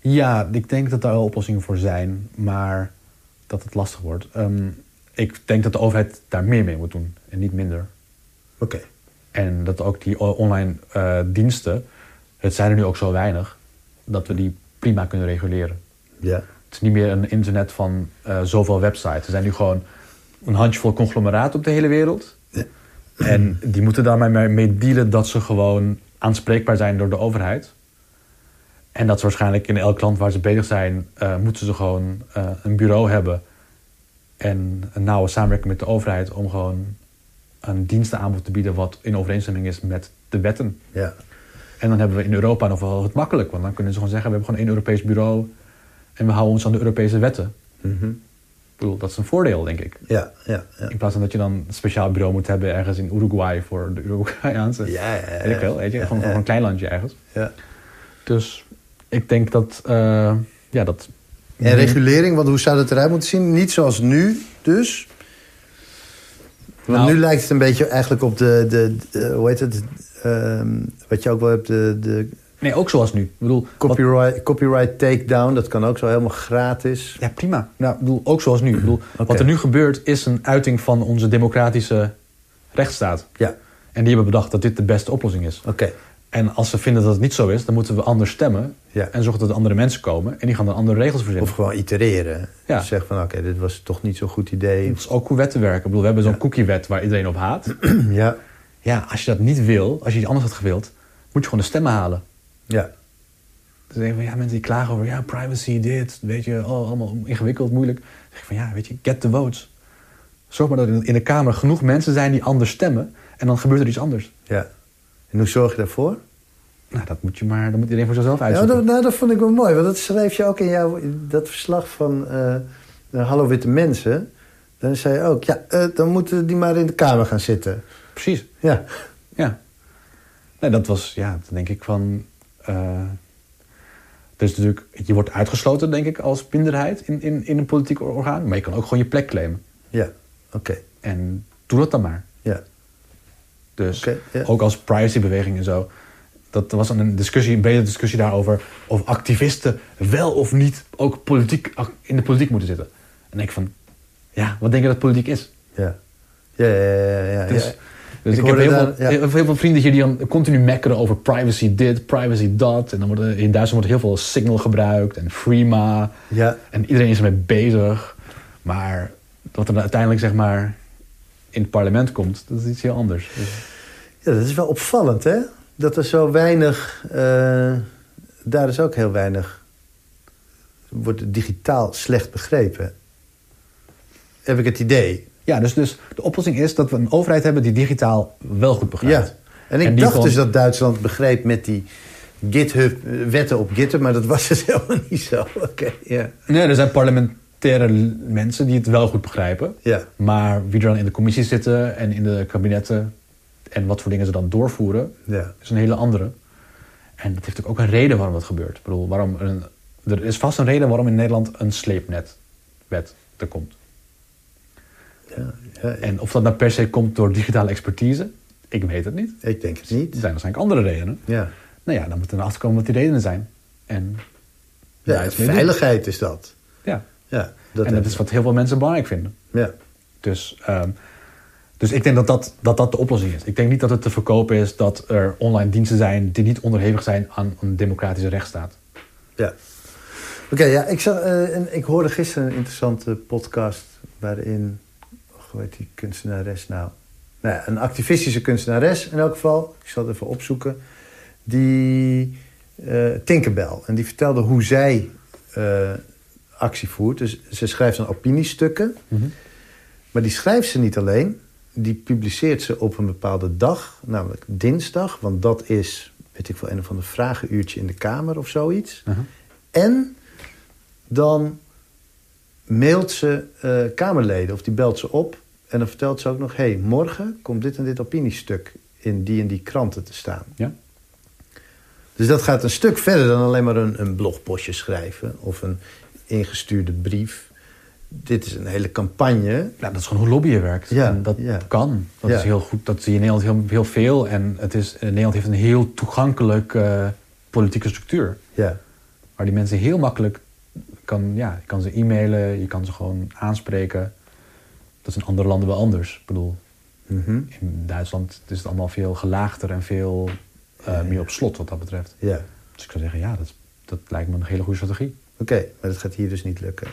ja, ik denk dat daar wel oplossingen voor zijn, maar dat het lastig wordt. Ehm, ik denk dat de overheid daar meer mee moet doen en niet minder. Oké. En dat ook die online eh, diensten, het zijn er nu ook zo weinig, dat we die prima kunnen reguleren. Ja. Het is niet meer een internet van eh, zoveel websites. Er zijn nu gewoon een handjevol conglomeraten op de hele wereld. Ja. En die moeten daar maar mee- dealen dat ze gewoon aanspreekbaar zijn door de overheid. En dat ze waarschijnlijk in elk land waar ze bezig zijn, eh, moeten ze gewoon een bureau hebben. En een nauwe samenwerking met de overheid om gewoon een dienstenaanbod te bieden wat in overeenstemming is met de wetten. Ja. En dan hebben we in Europa nog wel het makkelijk. Want dan kunnen ze gewoon zeggen, we hebben gewoon één Europees bureau. En we houden ons aan de Europese wetten. Mhm. Ik bedoel, dat is een voordeel, denk ik. ja, ja, ja. In plaats van dat je dan een speciaal bureau moet hebben ergens in Uruguay voor de Uruguayaanse. Ja, ja, ja. Weet ik wel, weet je? Gewoon, gewoon een klein landje ergens. Ja. Dus ik denk dat, eh, ja, dat... En regulering, want hoe zou dat eruit moeten zien? Niet zoals nu, dus. Want Nou- nu lijkt het een beetje eigenlijk op de, de, de- hoe heet het, Ehm, wat je ook wel hebt, de, de Nee, ook zoals nu. Ik bedoel, wat- copyright, copyright takedown, dat kan ook zo helemaal gratis. ja, prima. Nou, ik bedoel, ook zoals nu. Ik bedoel. Wat er nu gebeurt is een uiting van onze democratische rechtsstaat. Ja, En die hebben bedacht dat dit de beste oplossing is. oké. En als ze vinden dat het niet zo is, dan moeten we anders stemmen. Ja. En zorgen dat er andere mensen komen. En die gaan dan andere regels verzinnen. Of gewoon itereren. Ja. Dus zeg van, oké, dit was toch niet zo'n goed idee. Dat is ook hoe wetten werken. Ik bedoel, we hebben zo'n Ja. cookiewet waar iedereen op haat. ja, Ja, als je dat niet wil, als je iets anders had gewild, moet je gewoon de stemmen halen. ja, Dus denk van, ja, mensen die klagen over, ja, privacy, dit, weet je, oh, allemaal ingewikkeld, moeilijk. Dan zeg ik van, ja, weet je, get the votes. Zorg maar dat in- in de Kamer genoeg mensen zijn die anders stemmen. En dan gebeurt er iets anders. ja. En hoe zorg je daarvoor? Nou, dat moet je maar, dat moet iedereen voor zichzelf Ja, uitzoeken. dat, nou, dat vond ik wel mooi. Want dat schreef je ook in jouw, dat verslag van eh, Hallo Witte Mensen. Dan zei je ook, ja, eh, dan moeten die maar in de kamer gaan zitten. Precies, Ja, ja. Nee, dat was, ja, dan denk ik van... eh, dus natuurlijk, je wordt uitgesloten, denk ik, als minderheid in, in, in een politiek orgaan. Maar je kan ook gewoon je plek claimen. ja, oké. En doe dat dan maar. Ja, Dus ook als privacybeweging en zo. Dat was een discussie, een brede discussie daarover of activisten wel of niet ook politiek, in de politiek moeten zitten. En ik van, ja, wat denk je dat politiek is? ja. Ja, ja, ja. Dus, ja. dus Ik ik, heb heel, veel, ja. heel, heel veel vrienden hier die dan continu mekkeren over privacy dit, privacy dat. En dan wordt er- in Duitsland wordt heel veel Signal gebruikt en Freema. Ja, En iedereen is ermee bezig. Maar wat er uiteindelijk zeg maar in het parlement komt, dat is iets heel anders. Ja, dat is wel opvallend, hè? Dat er zo weinig... eh, daar is ook heel weinig... Wordt digitaal slecht begrepen. Heb ik het idee. Ja, dus, dus de oplossing is dat we een overheid hebben die digitaal wel goed begrijpt. Ja. En ik En dacht dus dat Duitsland begreep met die GitHub, eh, wetten op GitHub, maar dat was dus helemaal niet zo. Oké, ja. Nee, er zijn parlementaire l- mensen die het wel goed begrijpen. Ja, Maar wie er dan in de commissie zitten en in de kabinetten en wat voor dingen ze dan doorvoeren, ja. is een hele andere. En dat heeft ook een reden waarom dat gebeurt. Ik bedoel, waarom een, er is vast een reden waarom in Nederland een sleepnetwet er komt. ja, ja En of dat nou per se komt door digitale expertise, ik weet het niet. ik denk het Er niet. zijn waarschijnlijk andere redenen. Ja, Nou ja, dan moeten we erachter komen wat die redenen zijn. En ja doen. veiligheid is dat. Ja, Ja, dat en dat is wat heel veel mensen belangrijk vinden. Ja, Dus, ehm, dus ik denk dat dat, dat dat de oplossing is. Ik denk niet dat het te verkopen is dat er online diensten zijn die niet onderhevig zijn aan een democratische rechtsstaat. ja. Oké, ja, ik, zag, eh, en ik hoorde gisteren een interessante podcast waarin, hoe heet die kunstenares nou? nou ja, een activistische kunstenares in elk geval, ik zal het even opzoeken, die eh Tinkerbell. En die vertelde hoe zij eh, actie voert. Dus ze schrijft dan opiniestukken, maar die schrijft ze niet alleen, die publiceert ze op een bepaalde dag, namelijk dinsdag, want dat is, weet ik wel, een of ander vragenuurtje in de Kamer of zoiets. Uh-huh. En dan mailt ze eh, Kamerleden of die belt ze op. En dan vertelt ze ook nog: hé, hey, morgen komt dit en dit opiniestuk in die en die kranten te staan. Ja? Dus dat gaat een stuk verder dan alleen maar een, een blogpostje schrijven of een ingestuurde brief. Dit is een hele campagne. Ja, dat is gewoon hoe lobbyen werkt. Ja, en dat ja. kan. Dat Ja. is heel goed. Dat zie je in Nederland heel, heel veel. En het is, eh, Nederland heeft een heel toegankelijke eh, politieke structuur. Ja, Waar die mensen heel makkelijk kan, ja, je kan ze e-mailen, je kan ze gewoon aanspreken. Dat is in andere landen wel anders. Ik bedoel, Mhm. in Duitsland is het allemaal veel gelaagder en veel eh, meer op slot wat dat betreft. ja. Dus ik zou zeggen, ja, dat, dat lijkt me een hele goede strategie. Oké, maar dat gaat hier dus niet lukken.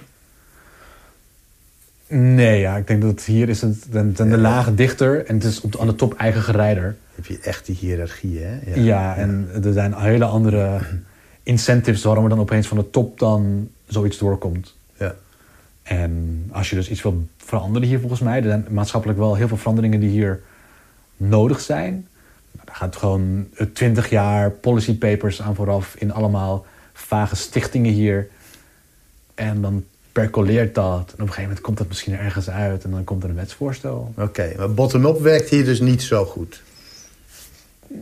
Nee, ja, ik denk dat hier is het, dan de lagen dichter en het is op de, aan de top eigen gerijder. heb je echt die hiërarchie, hè? Ja, en er zijn hele andere incentives waarom er dan opeens van de top dan zoiets doorkomt. Ja. En als je dus iets wil veranderen hier volgens mij, er zijn maatschappelijk wel heel veel veranderingen die hier nodig zijn. Nou, daar gaat gewoon twintig jaar policy papers aan vooraf in allemaal vage stichtingen hier. En dan percoleert dat. En op een gegeven moment komt dat misschien ergens uit en dan komt er een wetsvoorstel. Oké, maar bottom-up werkt hier dus niet zo goed.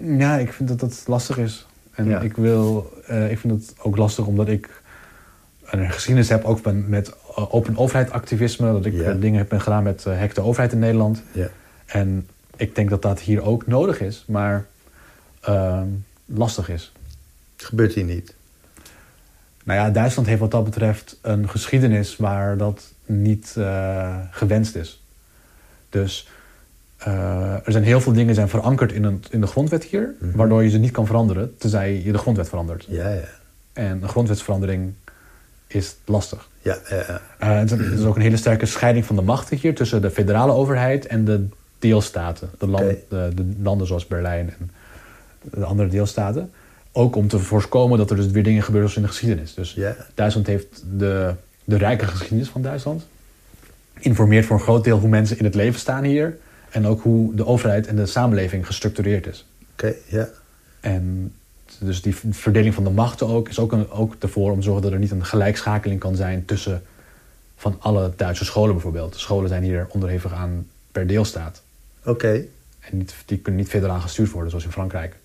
Ja, ik vind dat dat lastig is. En Ja. ik, wil, eh, ik vind het ook lastig omdat ik een geschiedenis heb ook met, met eh, open overheid activisme. Dat ik Ja. eh, dingen heb ben gedaan met uh, Hek de Overheid in Nederland. Ja. En ik denk dat dat hier ook nodig is, maar ehm, lastig is. Het gebeurt hier niet. Nou ja, Duitsland heeft wat dat betreft een geschiedenis waar dat niet eh, gewenst is. Dus eh, er zijn heel veel dingen zijn verankerd in, een, in de grondwet hier, Mhm. waardoor je ze niet kan veranderen, tenzij je de grondwet verandert. Ja, ja. En een grondwetsverandering is lastig. Ja, ja, ja. Eh, is- er is ook een hele sterke scheiding van de machten hier tussen de federale overheid en de deelstaten. De, land- de, de landen zoals Berlijn en de andere deelstaten. Ook om te voorkomen dat er dus weer dingen gebeuren zoals in de geschiedenis. Dus. Duitsland heeft de, de rijke geschiedenis van Duitsland. Informeert voor een groot deel hoe mensen in het leven staan hier. En ook hoe de overheid en de samenleving gestructureerd is. Oké, ja. En dus die verdeling van de machten ook is ook, een, ook ervoor om te zorgen dat er niet een gelijkschakeling kan zijn tussen van alle Duitse scholen bijvoorbeeld. De scholen zijn hier onderhevig aan per deelstaat. Oké, En niet, die kunnen niet federaal gestuurd worden zoals in Frankrijk.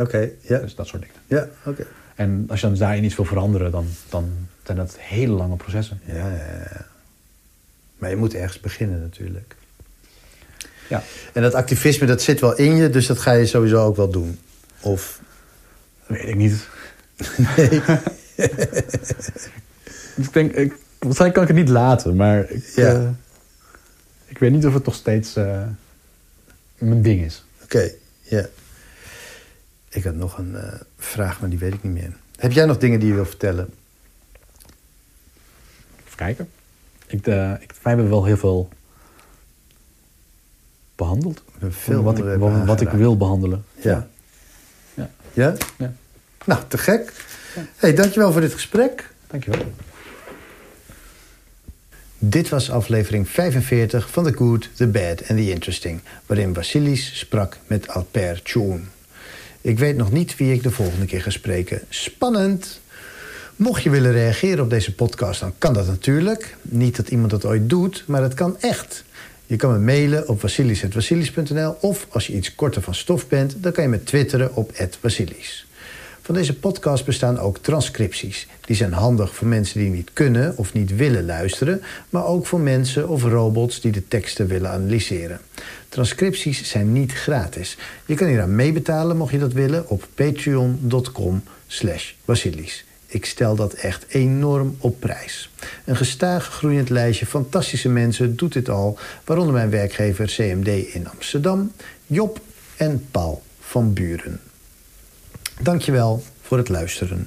Oké, ja. Dus dat soort dingen. Ja, oké. En als je dan daarin iets wil veranderen, dan, dan zijn dat hele lange processen. Ja, ja, ja. Maar je moet ergens beginnen natuurlijk. Ja. En dat activisme, dat zit wel in je, dus dat ga je sowieso ook wel doen. Of, Dat weet ik niet. nee. ik denk, ik, waarschijnlijk kan ik het niet laten, maar ik, Ja. eh, ik weet niet of het nog steeds eh, mijn ding is. Oké, ja. Ik had nog een eh, vraag, maar die weet ik niet meer. Heb jij nog dingen die je wil vertellen? Even kijken. Ik, eh, ik, wij hebben wel heel veel behandeld. Veel wat, ik, wat, wat ik wil behandelen. Ja. Ja. Ja? Ja. Nou, te gek. hey, dankjewel voor dit gesprek. Dankjewel. Dit was aflevering 45 van The Good, The Bad and The Interesting... waarin Vasilis sprak met Alper Tjoen. Ik weet nog niet wie ik de volgende keer ga spreken. Spannend! Mocht je willen reageren op deze podcast, dan kan dat natuurlijk. Niet dat iemand dat ooit doet, maar het kan echt. Je kan me mailen op vasilis.vasilis.nl... of als je iets korter van stof bent, dan kan je me twitteren op @vasilis. Van deze podcast bestaan ook transcripties. Die zijn handig voor mensen die niet kunnen of niet willen luisteren... maar ook voor mensen of robots die de teksten willen analyseren. Transcripties zijn niet gratis. Je kan hier aan meebetalen, mocht je dat willen, op patreon.com slash Basilis. Ik stel dat echt enorm op prijs. Een gestaag groeiend lijstje fantastische mensen doet dit al... waaronder mijn werkgever CMD in Amsterdam, Job en Paul van Buren. Dankjewel voor het luisteren.